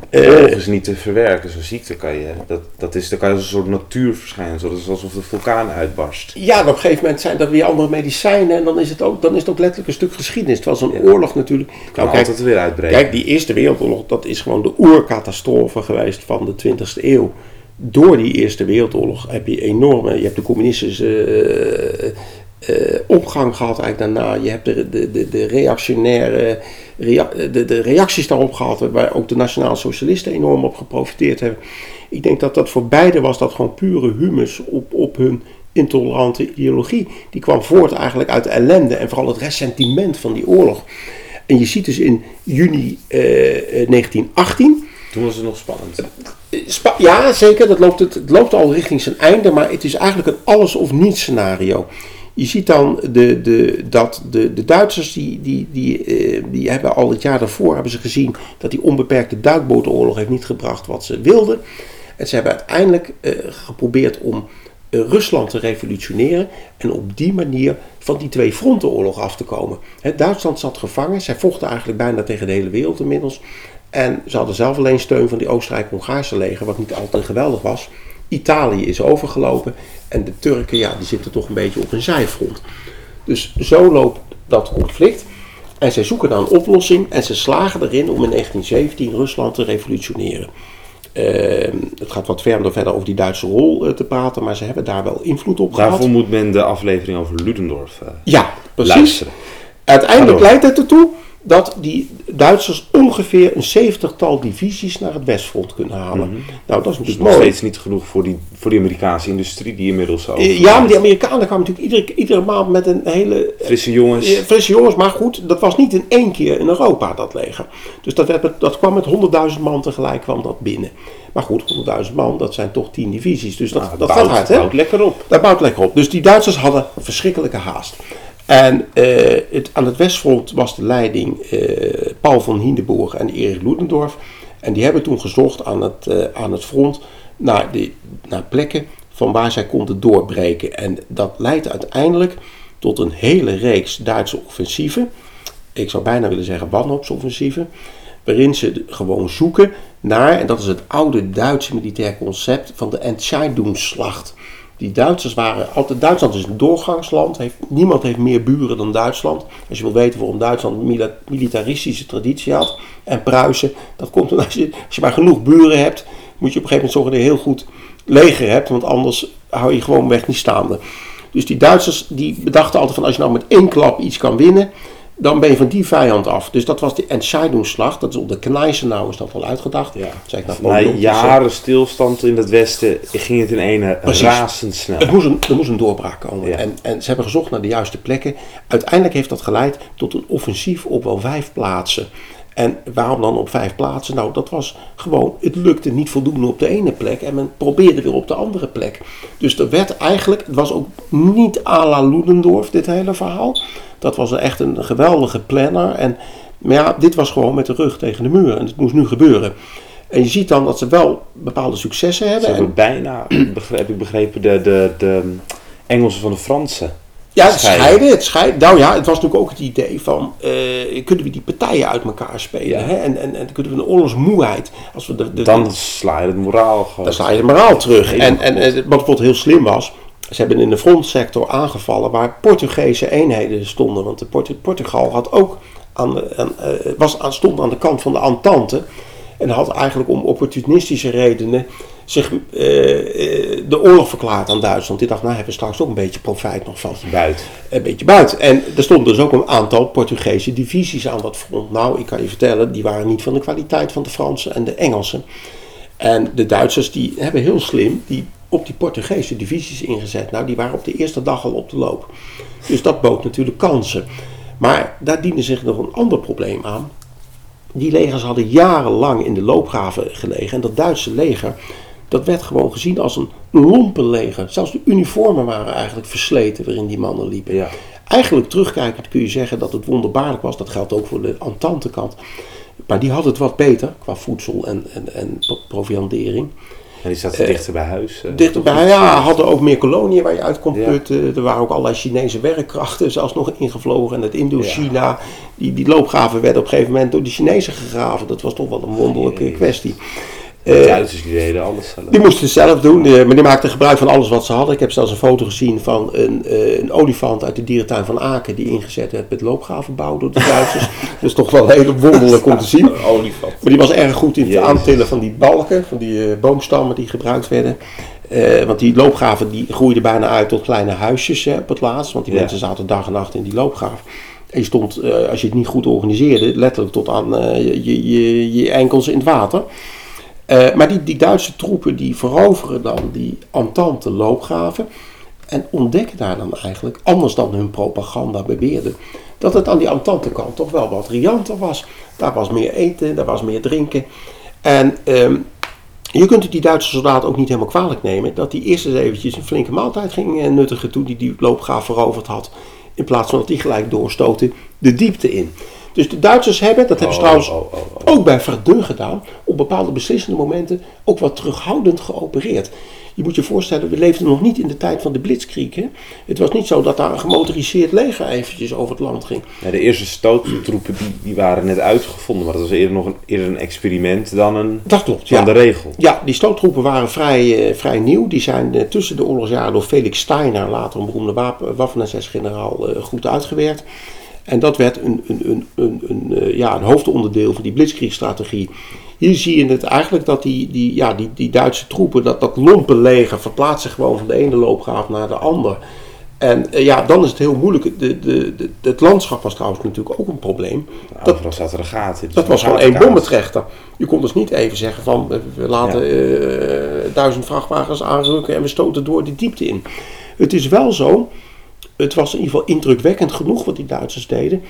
De Eh, is niet te verwerken, zo'n ziekte kan je, dat, dat is, dan kan je als een soort natuurverschijnsel. Dat is alsof de vulkaan uitbarst. Ja, op een gegeven moment zijn er weer andere medicijnen en dan is het ook, dan is het ook letterlijk een stuk geschiedenis. Terwijl zo'n Ja. oorlog natuurlijk. Kan Nou, kijk, altijd weer uitbreken. kijk, die Eerste Wereldoorlog, dat is gewoon de oercatastrofe geweest van de 20e eeuw. Door die Eerste Wereldoorlog heb je enorme, je hebt de communistische eh, eh, opgang gehad eigenlijk daarna. Je hebt de, de, de, de reactionaire, rea- de, de reacties daarop gehad, waar ook de nationaal socialisten enorm op geprofiteerd hebben. Ik denk dat dat voor beide was dat gewoon pure humus op, op hun intolerante ideologie. Die kwam voort eigenlijk uit de ellende en vooral het ressentiment van die oorlog. En je ziet dus in juni eh, eh, 1918 Toen was het nog spannend. Spa- ja, zeker. Dat loopt, het, het loopt al richting zijn einde, maar het is eigenlijk een alles of niets scenario. Je ziet dan de, de, dat de, de Duitsers, die, die, die, eh, die hebben al het jaar daarvoor hebben ze gezien dat die onbeperkte duikbootoorlog heeft niet gebracht wat ze wilden. En ze hebben uiteindelijk eh, geprobeerd om eh, Rusland te revolutioneren en op die manier van die twee frontenoorlog af te komen. Duitsland zat gevangen, zij vochten eigenlijk bijna tegen de hele wereld inmiddels. En ze hadden zelf alleen steun van die Oostenrijk-Hongaarse leger, wat niet altijd geweldig was. Italië is overgelopen en de Turken ja, die zitten toch een beetje op een zijfront. Dus zo loopt dat conflict. En zij zoeken naar een oplossing en ze slagen erin om in 1917 Rusland te revolutioneren. Ehm, het gaat wat ver om er verder over die Duitse rol eh, te praten, maar ze hebben daar wel invloed op gehad. Daarvoor moet men de aflevering over Ludendorff eh, Ja, precies. luisteren. Uiteindelijk Hallo. leidt het ertoe dat die Duitsers ongeveer een zeventigtal divisies naar het westfront kunnen halen. Mhm. Nou, dat is Dus natuurlijk nog mooi. steeds niet genoeg voor die, voor die Amerikaanse industrie die inmiddels zo. Eh, Ja, maar die Amerikanen kwamen natuurlijk iedere, iedere maand met een hele Frisse jongens. eh, frisse jongens. Maar goed, dat was niet in één keer in Europa, dat leger. Dus dat, werd dat kwam met 100.000 man tegelijk kwam dat binnen. Maar goed, 100.000 man, dat zijn toch 10 divisies. Dus dat, Nou, dat bouwt, gaat hard, hè? bouwt lekker op. Dat bouwt lekker op. Dus die Duitsers hadden verschrikkelijke haast. En eh, het, aan het Westfront was de leiding eh, Paul van Hindenburg en Erik Ludendorff. En die hebben toen gezocht aan het, eh, aan het front naar, naar plekken van waar zij konden doorbreken. En dat leidt uiteindelijk tot een hele reeks Duitse offensieven. Ik zou bijna willen zeggen wanhoopsoffensieven. Waarin ze gewoon zoeken naar, en dat is het oude Duitse militair concept van de Entscheidungsslacht. Die Duitsers waren altijd. Duitsland is een doorgangsland. Heeft, niemand heeft meer buren dan Duitsland. Als je wil weten waarom Duitsland een militaristische traditie had. En Pruisen, dat komt omdat je, als je maar genoeg buren hebt. moet je op een gegeven moment zorgen dat je heel goed leger hebt. Want anders hou je gewoon weg niet staande. Dus die Duitsers die bedachten altijd van als je nou met één klap iets kan winnen dan ben je van die vijand af. Dus dat was de Entscheidungsslag. Dat is op de Kneisenau is dat al uitgedacht. Ja. Zeg Na jaren stilstand in het westen ging het in ene razendsnel. Het moest een, er moest een doorbraak komen. En, en ze hebben gezocht naar de juiste plekken. Uiteindelijk heeft dat geleid tot een offensief op wel vijf plaatsen. En waarom dan op vijf plaatsen? Nou, dat was gewoon, het lukte niet voldoende op de ene plek en men probeerde weer op de andere plek. Dus er werd eigenlijk, het was ook niet à la Ludendorff, dit hele verhaal. Dat was echt een geweldige planner. En, maar ja, dit was gewoon met de rug tegen de muur en het moest nu gebeuren. En je ziet dan dat ze wel bepaalde successen hebben. Ze hebben bijna, heb ik begrepen, de, de, de Engelsen van de Fransen ja, het scheiden. Het scheiden. Nou ja, het was natuurlijk ook het idee van, uh, kunnen we die partijen uit elkaar spelen? Hè? En, en, en kunnen we een oorlogsmoeheid, als we de, de, dan sla je het moraal gewoon. Dan sla je het moraal terug. En, en, en wat bijvoorbeeld heel slim was, ze hebben in de frontsector aangevallen waar Portugese eenheden stonden. Want de Portugal had ook aan, aan, uh, was aan, stond aan de kant van de Entente. En had eigenlijk om opportunistische redenen zich uh, de oorlog verklaard aan Duitsland. Die dacht, nou hebben we straks ook een beetje profijt nog van. Buiten. Een beetje buiten. En er stonden dus ook een aantal Portugese divisies aan dat front. Nou, ik kan je vertellen, die waren niet van de kwaliteit van de Fransen en de Engelsen. En de Duitsers die hebben heel slim die op die Portugese divisies ingezet. Nou, die waren op de eerste dag al op de loop. Dus dat bood natuurlijk kansen. Maar daar diende zich nog een ander probleem aan. Die legers hadden jarenlang in de loopgraven gelegen. En dat Duitse leger, dat werd gewoon gezien als een lompenleger. Zelfs de uniformen waren eigenlijk versleten waarin die mannen liepen. Ja. Eigenlijk terugkijkend kun je zeggen dat het wonderbaarlijk was. Dat geldt ook voor de Antante kant. Maar die had het wat beter qua voedsel en, en, en proviandering. En die zaten uh, dichter bij huis. Uh, dichter bij huis, ja. Hadden ook meer koloniën waar je uit kon putten. Er waren ook allerlei Chinese werkkrachten zelfs nog ingevlogen. En het Indochina, die, die loopgraven werden op een gegeven moment door de Chinezen gegraven. Dat was toch wel een wonderlijke kwestie. De eh, Duitsers die deden alles zelf. Die moesten het zelf doen, maar die maakten gebruik van alles wat ze hadden. Ik heb zelfs een foto gezien van een, uh, een olifant uit de dierentuin van Aken die ingezet werd met loopgravenbouw door de Duitsers. dat is toch wel heel wonderlijk om te zien. Een olifant. Maar die was erg goed in het aantillen van die balken, van die boomstammen die gebruikt werden. want die loopgraven die groeiden bijna uit tot kleine huisjes op het laatst. Want die mensen zaten dag en nacht in die loopgraaf. En je stond, als je het niet goed organiseerde, letterlijk tot aan je, je, je enkels in het water. Uh, maar die, die Duitse troepen die veroveren dan die Entente loopgraven en ontdekken daar dan eigenlijk, anders dan hun propaganda beweerde, dat het aan die Entente kant toch wel wat rianter was. Daar was meer eten, daar was meer drinken. En um, je kunt het die Duitse soldaten ook niet helemaal kwalijk nemen dat die eerst eens eventjes een flinke maaltijd ging eh, nuttigen toen die die loopgraaf veroverd had. In plaats van dat die gelijk doorstoten de diepte in. Dus de Duitsers hebben, dat hebben ze oh, trouwens oh, oh, ook bij Verdun gedaan, op bepaalde beslissende momenten ook wat terughoudend geopereerd. Je moet je voorstellen, we leefden nog niet in de tijd van de Blitzkrieg. Hè? Het was niet zo dat daar een gemotoriseerd leger eventjes over het land ging. Ja, de eerste stoottroepen die, die waren net uitgevonden, maar dat was eerder nog een, eerder een experiment dan een dat klopt, dan ja. de regel. Ja, die stoottroepen waren vrij, uh, vrij nieuw. Die zijn uh, tussen de oorlogsjaren door Felix Steiner, later een beroemde Waffen-SS-generaal, uh, goed uitgewerkt. En dat werd een, een, een, een, een, eh, ja, een hoofdonderdeel van die blitzkriegstrategie. Hier zie je het eigenlijk dat die, die, ja, die, die Duitse troepen, dat, dat lompenleger verplaatst zich gewoon van de ene loopgraaf naar de ander. En uh, ja, dan is het heel moeilijk. De, de, de, het landschap was trouwens natuurlijk ook een probleem. Nou, dat, was dat er een gaten. Dat was gewoon één bommetrechter. Je kon dus niet even zeggen van we laten ja. uh, duizend vrachtwagens aanrukken en we stoten door die diepte in. Het is wel zo het was in ieder geval indrukwekkend genoeg wat die Duitsers deden.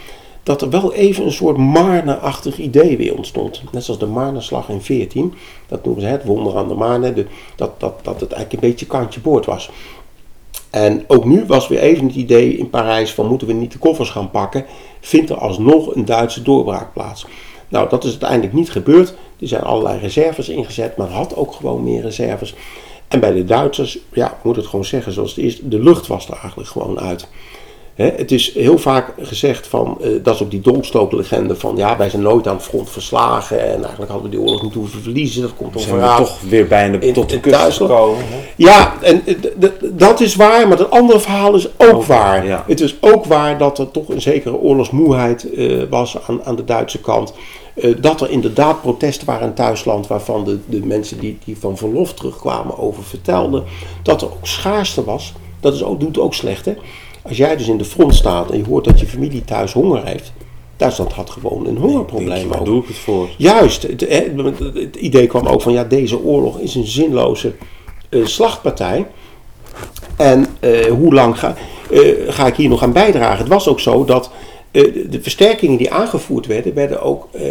Dat er wel even een soort Marne-achtig idee weer ontstond. Net zoals de Marne-slag in 14. Dat noemen ze het wonder aan de Marne. Dat, dat, dat het eigenlijk een beetje kantje boord was. En ook nu was weer even het idee in Parijs van moeten we niet de koffers gaan pakken. Vindt er alsnog een Duitse doorbraak plaats. Nou, dat is uiteindelijk niet gebeurd. Er zijn allerlei reserves ingezet. Maar had ook gewoon meer reserves. En bij de Duitsers, ja, ik moet het gewoon zeggen zoals het is, de lucht was er eigenlijk gewoon uit. Het is heel vaak gezegd van, eh, dat is ook die dolkstooklegende van, ja, wij zijn nooit aan het front verslagen en eigenlijk hadden we die oorlog niet hoeven verliezen. Dat komt dan Zijn we toch weer bijna In- tot de kust gekomen. Ja, en eh, dat is waar, maar het andere verhaal is ook Ook waar. ja. Het is ook waar dat er toch een zekere oorlogsmoeheid eh, was aan, aan de Duitse kant. Eh, dat er inderdaad protesten waren in thuisland, waarvan de, de mensen die, die van verlof terugkwamen over vertelden. Dat er ook schaarste was. Dat is ook, doet ook slecht, hè. Als jij dus in de front staat en je hoort dat je familie thuis honger heeft. Duitsland had gewoon een hongerprobleem Waar ook. doe ik het voor? Juist, het, het idee kwam ook van ja, deze oorlog is een zinloze eh, slachtpartij. En eh, hoe lang ga, ga ik hier nog aan bijdragen? Het was ook zo dat de- de versterkingen die aangevoerd werden, werden ook eh,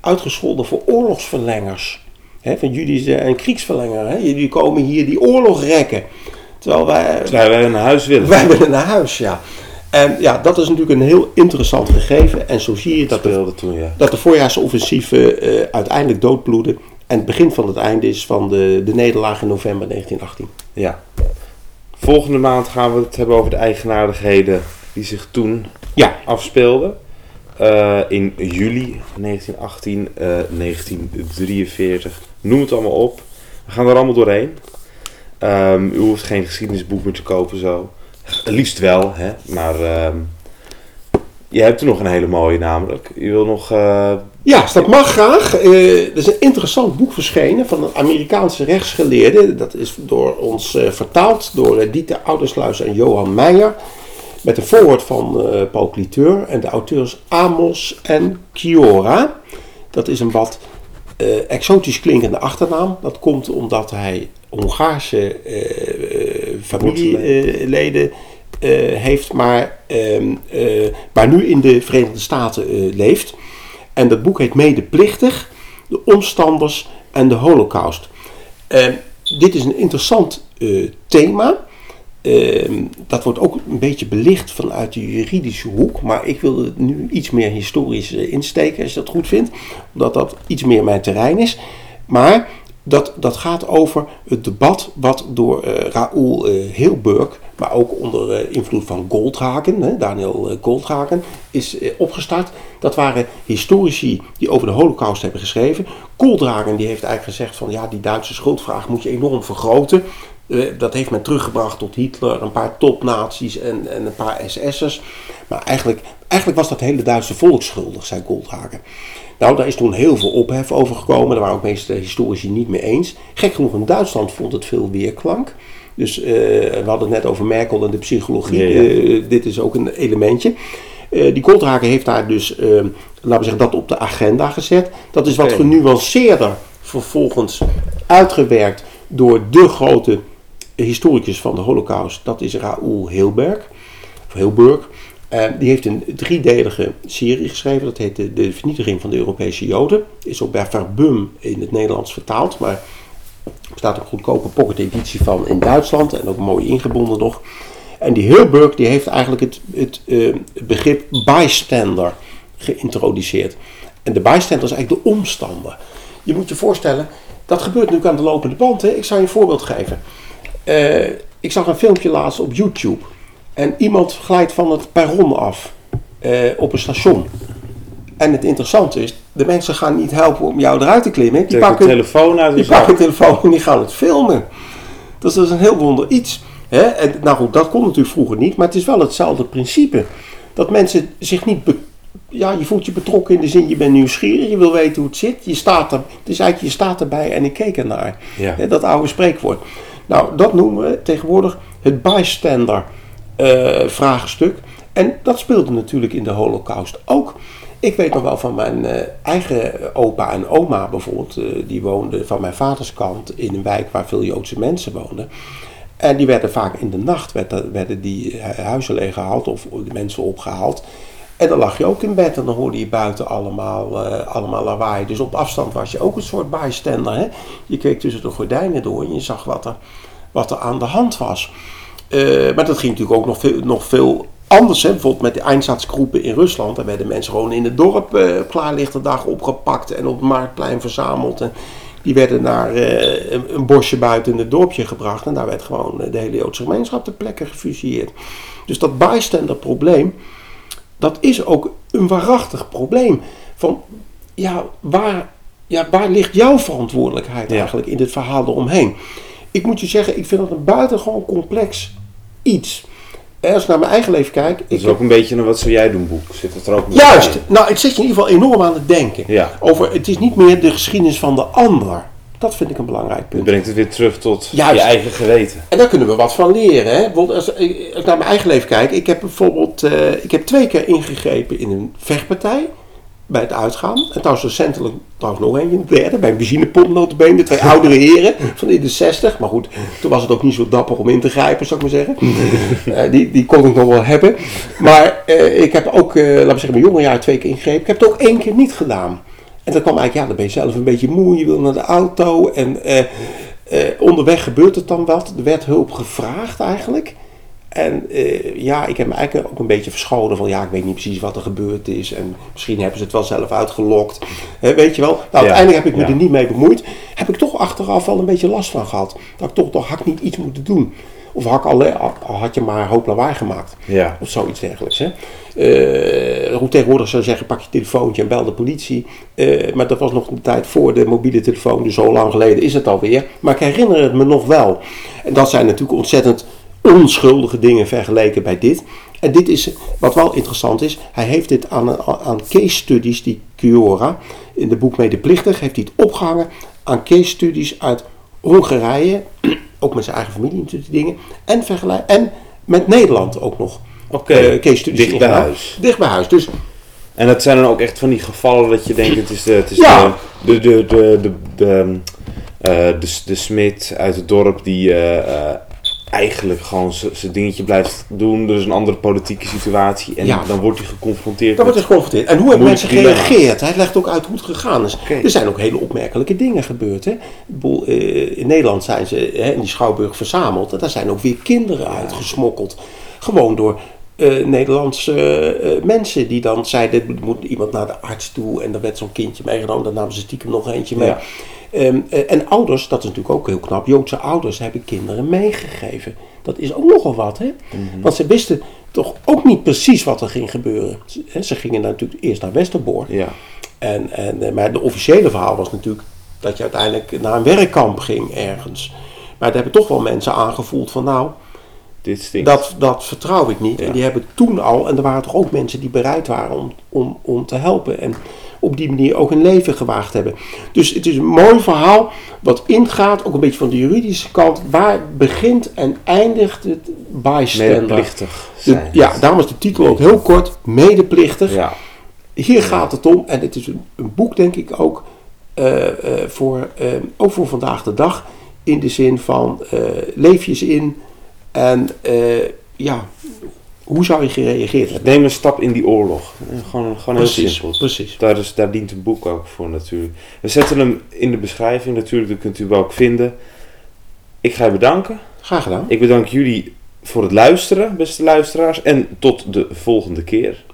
uitgescholden voor oorlogsverlengers. Hè, van jullie zijn een kriegsverlenger, hè? jullie komen hier die oorlog rekken. Terwijl wij, Terwijl wij naar huis willen. wij willen naar huis, ja. En ja, dat is natuurlijk een heel interessant gegeven. En zo zie je dat de toen, ja. dat de voorjaarsoffensieven eh, uiteindelijk doodbloeden. En het begin van het einde is van de, de nederlaag in november 1918. ja. Volgende maand gaan we het hebben over de eigenaardigheden die zich toen Ja, afspeelden. Eh, in juli 1918, eh, 1943, noem het allemaal op. We gaan er allemaal doorheen. Ehm, u hoeft geen geschiedenisboek meer te kopen zo. Liefst wel, hè. Maar ehm, je hebt er nog een hele mooie namelijk. Je wil nog... eh, ja dus dat mag graag. Eh, er is een interessant boek verschenen van een Amerikaanse rechtsgeleerde. Dat is door ons eh, vertaald door eh, Dieter Oudersluis en Johan Meijer. Met een voorwoord van eh, Paul Cliteur en de auteurs Amos en Kiora. Dat is een wat eh, exotisch klinkende achternaam. Dat komt omdat hij Hongaarse eh, familieleden heeft, maar, ehm, maar nu in de Verenigde Staten leeft. En dat boek heet Medeplichtig, de omstanders en de holocaust. Ehm, dit is een interessant thema. Ehm, dat wordt ook een beetje belicht vanuit de juridische hoek, maar ik wil het nu iets meer historisch eh, insteken, als je dat goed vindt, omdat dat iets meer mijn terrein is. Maar dat, dat gaat over het debat wat door eh Raoul eh, Hilburg, maar ook onder invloed van Goldhagen, hè, Daniel Goldhagen, is opgestart. Dat waren historici die over de holocaust hebben geschreven. Goldhagen die heeft eigenlijk gezegd van ja, die Duitse schuldvraag moet je enorm vergroten. Eh, dat heeft men teruggebracht tot Hitler, een paar topnazi's en, en een paar SS'ers. Maar eigenlijk, eigenlijk was dat hele Duitse volk schuldig, zei Goldhagen. Nou, daar is toen heel veel ophef over gekomen. Daar waren ook meeste historici niet mee eens. Gek genoeg, in Duitsland vond het veel weerklank. Dus eh, we hadden het net over Merkel en de psychologie. Ja. Eh, dit is ook een elementje. Die Goldhagen heeft daar dus, laten we zeggen, dat op de agenda gezet. Dat is wat genuanceerder vervolgens uitgewerkt door de grote historicus van de Holocaust. Dat is Raoul Hilberg. Of Hilburg. Eh, die heeft een driedelige serie geschreven. Dat heet de, Vernietiging van de Europese Joden. Is ook bij Verbum in het Nederlands vertaald. Maar er staat een goedkope pocket editie van in Duitsland. En ook mooi ingebonden nog. En die Hilburg die heeft eigenlijk het, het eh, begrip bystander geïntroduceerd. En de bystander is eigenlijk de omstander. Je moet je voorstellen, dat gebeurt nu aan de lopende band. Hè? Ik zal je een voorbeeld geven. Eh, ik zag een filmpje laatst op YouTube. En iemand glijdt van het perron af eh, op een station. En het interessante is, de mensen gaan niet helpen om jou eruit te klimmen. Die pakken, telefoon uit die pakken de telefoon en die gaan het filmen. Dus dat is een heel wonder iets. Hè? En, nou goed, dat kon natuurlijk vroeger niet, maar het is wel hetzelfde principe. Dat mensen zich niet. ja, je voelt je betrokken in de zin, je bent nieuwsgierig, je wil weten hoe het zit. Je staat er, het is eigenlijk, je staat erbij en ik keek ernaar. Ja. Hè, Dat oude spreekwoord. Nou, dat noemen we tegenwoordig het bystander eh, vraagstuk. En dat speelde natuurlijk in de holocaust ook. Ik weet nog wel van mijn eh, eigen opa en oma bijvoorbeeld. eh, die woonden van mijn vaders kant in een wijk waar veel Joodse mensen woonden. En die werden vaak in de nacht werden, die hu- huizen leeggehaald of de mensen opgehaald. En dan lag je ook in bed en dan hoorde je buiten allemaal, eh, allemaal lawaai. Dus op afstand was je ook een soort bijstander. Hè? Je keek tussen de gordijnen door en je zag wat er, wat er aan de hand was. Eh, maar dat ging natuurlijk ook nog veel, nog veel anders. Hè? Bijvoorbeeld met de Einsatzgroepen in Rusland. Daar werden mensen gewoon in het dorp eh op klaarlichte dag opgepakt en op het marktplein verzameld. En Die werden naar eh, een, bosje buiten het dorpje gebracht. En daar werd gewoon eh, de hele Joodse gemeenschap ter plekke gefusilleerd. Dus dat bystander probleem, dat is ook een waarachtig probleem. Van, ja, waar, ja, waar ligt jouw verantwoordelijkheid Ja. eigenlijk in dit verhaal eromheen? Ik moet je zeggen, ik vind dat een buitengewoon complex iets. En Als ik naar mijn eigen leven kijk... Dat Ik is ook een beetje een wat zou jij doen boek. Zit het er ook Juist, nou het zet je in ieder geval enorm aan het denken. Ja. Over, het is niet meer de geschiedenis van de ander. Dat vind ik een belangrijk punt. brengt het weer terug tot Juist. je eigen geweten. En daar kunnen we wat van leren. Hè? Bijvoorbeeld als, ik- naar mijn eigen leven kijk. Ik heb bijvoorbeeld eh, ik heb twee keer ingegrepen in een vechtpartij. Bij het uitgaan. En trouwens recentelijk trouwens nog eentje, een derde. Bij een benzinepomp notabene. Twee oudere heren van in de 60. Maar goed, toen was het ook niet zo dapper om in te grijpen, zou ik maar zeggen. Eh, die, die kon ik nog wel hebben. Maar eh, ik heb ook, eh, laten we zeggen, mijn jonge jaar twee keer ingegrepen. Ik heb het ook één keer niet gedaan. En dat kwam eigenlijk, ja, dan ben je zelf een beetje moe. Je wil naar de auto. En eh, eh, onderweg gebeurt het dan wat. Er werd hulp gevraagd eigenlijk. En eh, ja, ik heb me eigenlijk ook een beetje verscholen van ja, ik weet niet precies wat er gebeurd is. En misschien hebben ze het wel zelf uitgelokt. Eh, weet je wel. Nou, Ja, uiteindelijk heb ik me ja. er niet mee bemoeid. Heb ik toch achteraf wel een beetje last van gehad. Dat ik toch, toch had ik niet iets moeten doen. Of had, ik al had je maar hoop lawaai gemaakt. Ja. Of zoiets dergelijks. Hè? Eh, hoe tegenwoordig zou zeggen, pak je telefoontje en bel de politie. Eh, maar dat was nog een tijd voor de mobiele telefoon, dus zo lang geleden is het alweer. Maar ik herinner het me nog wel. En dat zijn natuurlijk ontzettend onschuldige dingen vergeleken bij dit. En dit is, wat wel interessant is, hij heeft dit aan, aan case studies, die Kiora, in de boek Medeplichtig, heeft hij het opgehangen aan case studies uit Hongarije, ook met zijn eigen familie natuurlijk dingen, en, en met Nederland ook nog. Oké. eh, case studies Dicht bij huis. Dicht bij huis. Dus En dat zijn dan ook echt van die gevallen dat je denkt, het is de, het is Ja. de, de, de, de, de, de, eh, de, de smid uit het dorp die eh, eigenlijk gewoon zijn dingetje blijft doen. Er is een andere politieke situatie en Ja. dan wordt hij geconfronteerd dat wordt dus geconfronteerd. En hoe hebben mensen gereageerd? Hij legt ook uit hoe het gegaan is. Er zijn ook hele opmerkelijke dingen gebeurd. Hè? In Nederland zijn ze in die schouwburg verzameld. En daar zijn ook weer kinderen uitgesmokkeld. Gewoon door eh, Nederlandse eh, mensen die dan zeiden, moet iemand naar de arts toe. En dan werd zo'n kindje meegenomen. Dan namen ze stiekem nog eentje mee. Ja. Ehm, eh, en ouders, dat is natuurlijk ook heel knap. Joodse ouders hebben kinderen meegegeven. Dat is ook nogal wat, hè? Want ze wisten toch ook niet precies wat er ging gebeuren. Ze, hè, ze gingen natuurlijk eerst naar Westerbork. Ja. En, en, maar de officiële verhaal was natuurlijk dat je uiteindelijk naar een werkkamp ging ergens. Maar daar hebben toch wel mensen aangevoeld van nou, Dit stinkt. dat, dat vertrouw ik niet. Ja. En die hebben toen al, en er waren toch ook mensen die bereid waren om, om, om te helpen. En op die manier ook hun leven gewaagd hebben. Dus het is een mooi verhaal wat ingaat, ook een beetje van de juridische kant. Waar begint en eindigt het bystander? medeplichtig De- ja, daarom is de titel ook heel kort, medeplichtig. Ja. Hier gaat het om, en het is een, een boek denk ik ook, eh, eh, voor, eh, ook voor vandaag de dag. In de zin van, leef je eens in en eh, ja, hoe zou je gereageerd hebben? Neem een stap in die oorlog. Eh, Gewoon, gewoon heel simpel. precies. Daar, is, daar dient een boek ook voor natuurlijk. We zetten hem in de beschrijving natuurlijk, dat kunt u wel ook vinden. Ik ga je bedanken. Graag gedaan. Ik bedank jullie voor het luisteren, beste luisteraars. En tot de volgende keer.